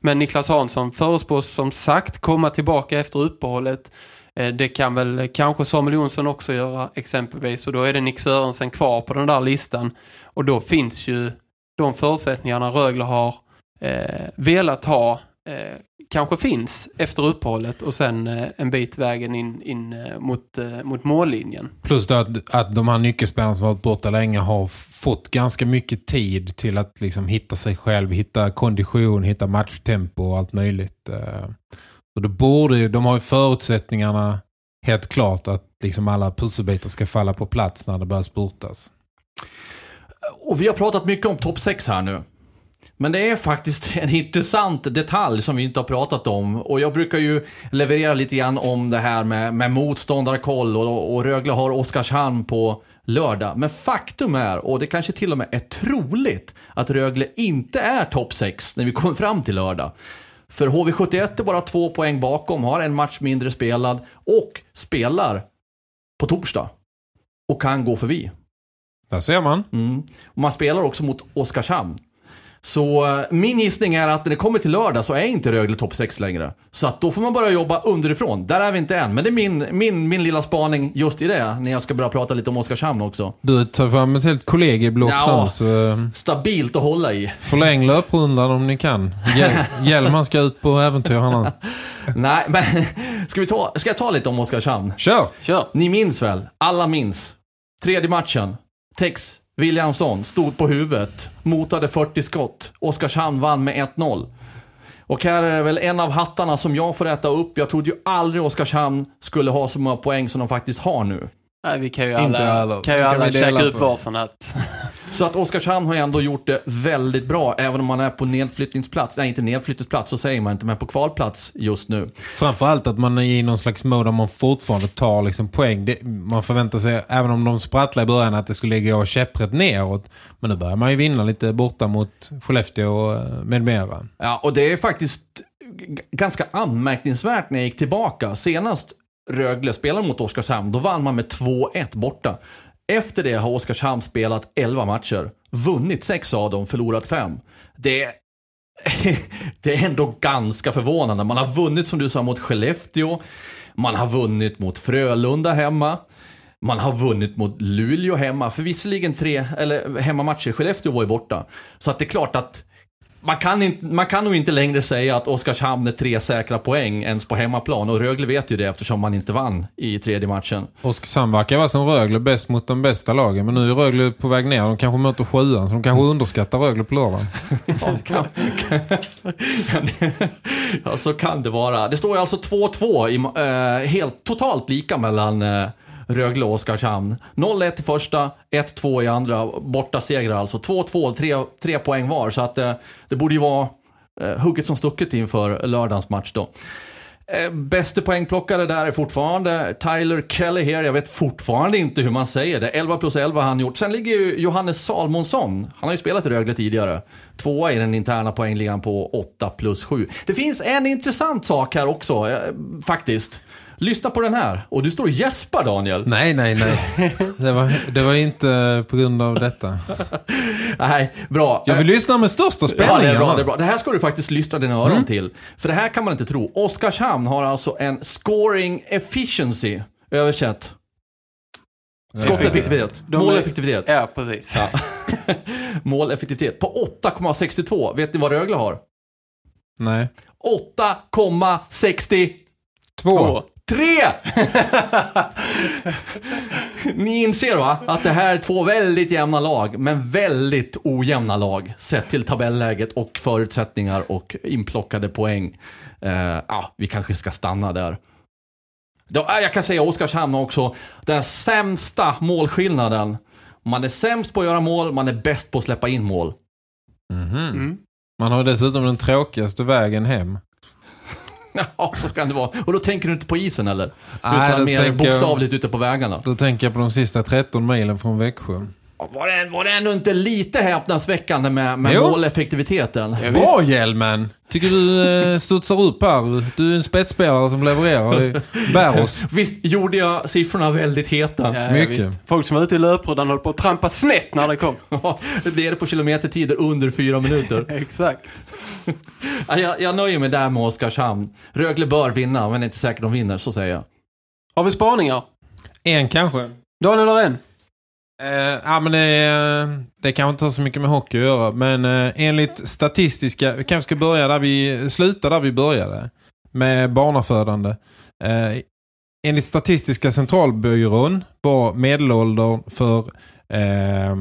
Men Niklas Hansson förespås som sagt komma tillbaka efter uppehållet Eh, det kan väl kanske Samuel Jonsson också göra exempelvis. Och då är det Nick Sörensen kvar på den där listan. Och då finns ju de förutsättningarna Rögle har eh, velat ha eh, kanske finns efter uppehållet och sen eh, en bit vägen in, in eh, mot, eh, mot mållinjen. Plus att, att de här nyckelspelarna som varit borta länge har fått ganska mycket tid till att liksom hitta sig själv, hitta kondition, hitta matchtempo och allt möjligt. Eh. Så det borde, de har ju förutsättningarna helt klart att liksom alla pusselbitar ska falla på plats när det börjar spurtas. Och vi har pratat mycket om topp 6 här nu. Men det är faktiskt (laughs) en intressant detalj som vi inte har pratat om. Och jag brukar ju leverera lite grann om det här med, med motståndarkoll och, och Rögle har Oskarshamn på lördag. Men faktum är, och det kanske till och med är troligt, att Rögle inte är topp 6 när vi kommer fram till lördag. För HV71 är bara två poäng bakom, har en match mindre spelad och spelar på torsdag. Och kan gå förbi. Där ser man. Mm. Och man spelar också mot Oskarshamn. Så eh, min gissning är att när det kommer till lördag så är inte Rögle topp 6 längre. Så att då får man börja jobba underifrån. Där är vi inte än. Men det är min, min, min lilla spaning just i det. När jag ska börja prata lite om Oskarshamn också. Du tar fram ett helt kollegieblock ja, så... Stabilt att hålla i. Förläng löprundan om ni kan. Hjälman (laughs) ska ut på äventyr han (laughs) Nej, men (laughs) ska, vi ta, ska jag ta lite om Oskarshamn? Kör! Kör! Ni minns väl? Alla minns. Tredje matchen. Tex Williamson stod på huvudet, motade 40 skott. Oskarshamn vann med 1-0. Och här är det väl en av hattarna som jag får äta upp. Jag trodde ju aldrig Oskarshamn skulle ha så många poäng som de faktiskt har nu. Nej, vi kan ju alla, alla. kan ju Kan alla käka upp varsin hatt. Så att Oskarshamn har ändå gjort det väldigt bra, även om man är på nedflyttningsplats. Nej, inte nedflyttningsplats, så säger man inte, men på kvalplats just nu. Framförallt att man är i någon slags mode där man fortfarande tar liksom poäng. Det, man förväntar sig, även om de sprattlar i början, att det skulle gå käpprätt neråt. Men nu börjar man ju vinna lite borta mot Skellefteå eh, med mera. Ja, och det är faktiskt ganska anmärkningsvärt när jag gick tillbaka. Senast Rögle spelade mot Oskarshamn, då vann man med 2-1 borta. Efter det har Oskarshamn spelat 11 matcher, vunnit 6 av dem, förlorat 5. Det är, (laughs) det är ändå ganska förvånande. Man har vunnit som du sa mot Skellefteå, man har vunnit mot Frölunda hemma. Man har vunnit mot Luleå hemma, för visserligen tre eller hemmamatcher, Skellefteå var ju borta. Så att det är klart att man kan, inte, man kan nog inte längre säga att Oskarshamn är tre säkra poäng ens på hemmaplan. Och Rögle vet ju det eftersom man inte vann i tredje matchen. Oskarshamn verkar vara som Rögle bäst mot de bästa lagen. Men nu är Rögle på väg ner. De kanske möter sjuan. Så de kanske underskattar Rögle på lördagen. (laughs) Ja, ja, så kan det vara. Det står ju alltså 2-2, i, eh, helt totalt lika mellan eh, Rögle och Oskarshamn. 0-1 i första, 1-2 i andra. Borta segrar alltså. 2-2, tre, tre poäng var. Så att eh, det borde ju vara eh, hugget som stucket inför lördagens match då. Eh, Bäste poängplockare där är fortfarande Tyler Kelly här. Jag vet fortfarande inte hur man säger det. 11 plus 11 har han gjort. Sen ligger ju Johannes Salmonsson. Han har ju spelat i Rögle tidigare. Tvåa i den interna poängligan på 8 plus 7. Det finns en intressant sak här också, eh, faktiskt. Lyssna på den här. Och du står och gäspar Daniel. Nej, nej, nej. Det var, det var inte på grund av detta. (laughs) Nej, bra. Jag vill lyssna med största spänning. Ja, det är bra, det är bra. Det här ska du faktiskt lyssna dina öron Mm. till. För det här kan man inte tro. Oskarshamn har alltså en scoring efficiency, översatt. Skotteffektivitet. Måleffektivitet. Ja, precis. Ja. (laughs) Måleffektivitet på 8,62. Vet ni vad Rögle har? Nej. 8,63! Två. Ni inser va? Att det här är två väldigt jämna lag, men väldigt ojämna lag. Sett till tabelläget och förutsättningar och inplockade poäng. Eh, ja, vi kanske ska stanna där. Då, äh, jag kan säga Oskarshamn också, den sämsta målskillnaden. Man är sämst på att göra mål, man är bäst på att släppa in mål. Mhm. Mm. Man har dessutom den tråkigaste vägen hem. (laughs) Ja, så kan det vara. Och då tänker du inte på isen eller? Nej, Utan mer tänker jag- bokstavligt ute på vägarna. Då tänker jag på de sista 13 milen från Växjö. Var det, var det ändå inte lite häpnadsväckande med, med Jo. måleffektiviteten? Bra Hjelmen! Tycker du eh, studsar upp här. Du är en spetsspelare som levererar. Bär oss. (laughs) Visst gjorde jag siffrorna väldigt heta? Ja, Mycket. Visst. Folk som var ute i löprundan höll på att trampa snett när det kom. (laughs) Ja, det är det på kilometertider under fyra minuter. (laughs) Exakt. Ja, jag, jag nöjer mig där med Oskarshamn. Rögle bör vinna, men det är inte säkert de vinner, så säger jag. Har vi spaningar? En kanske. Daniel har en. Eh, ja, men det, det kanske inte har så mycket med hockey att göra. Men eh, enligt statistiska... Vi kanske ska börja där vi... Sluta där vi började. Med barnafödande. Eh, enligt Statistiska centralbyrån var medelåldern för eh,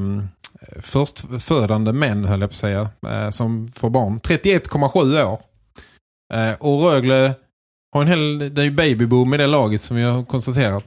förstfödande män, höll jag på att säga, eh, som får barn. 31,7 år. Eh, och Rögle har en hel... Det är ju babyboom i det laget som vi har konstaterat.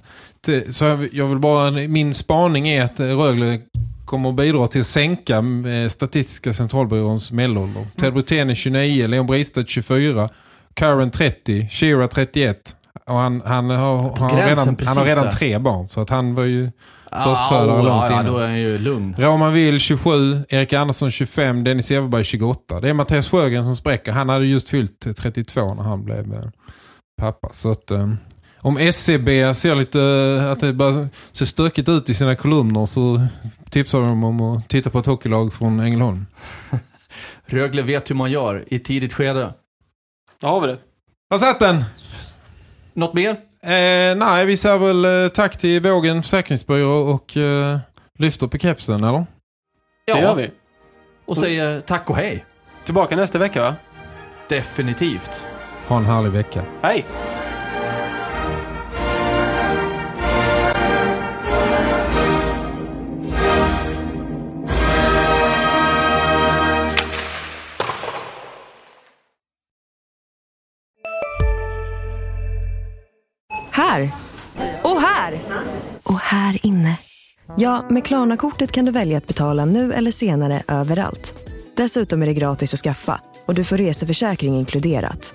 Så jag, vill bara... Min spaning är att Rögle kommer att bidra till att sänka eh, Statistiska centralbyråns medelålder. Ted Brithén är 29, Leon Bristad 24, Karen 30, Shira 31. Och han, han, har, han, har, redan, han har redan där. tre barn. Så att han var ju Ja, förstfödare ja, långt ja, innan. då är han ju lugn. Roman Will 27, Erik Andersson 25, Dennis Everberg 28. Det är Mattias Sjögren som spräcker. Han hade just fyllt 32 när han blev eh, pappa. Så att eh, om SCB ser lite att det bara ser stökigt ut i sina kolumner så tipsar de om att titta på ett hockeylag från Ängelholm. (laughs) Rögle vet hur man gör i tidigt skede. Då har vi det. Där satt den! Något mer? Eh, nej, vi säger väl eh, tack till Vågen Försäkringsbyrå och eh, lyfter på kepsen, eller? Det gör vi. Och säger tack och hej. Tillbaka nästa vecka va? Definitivt. Ha en härlig vecka. Hej! Här! Och här! Och här inne. Ja, med Klarna-kortet kan du välja att betala nu eller senare överallt. Dessutom är det gratis att skaffa och du får reseförsäkring inkluderat.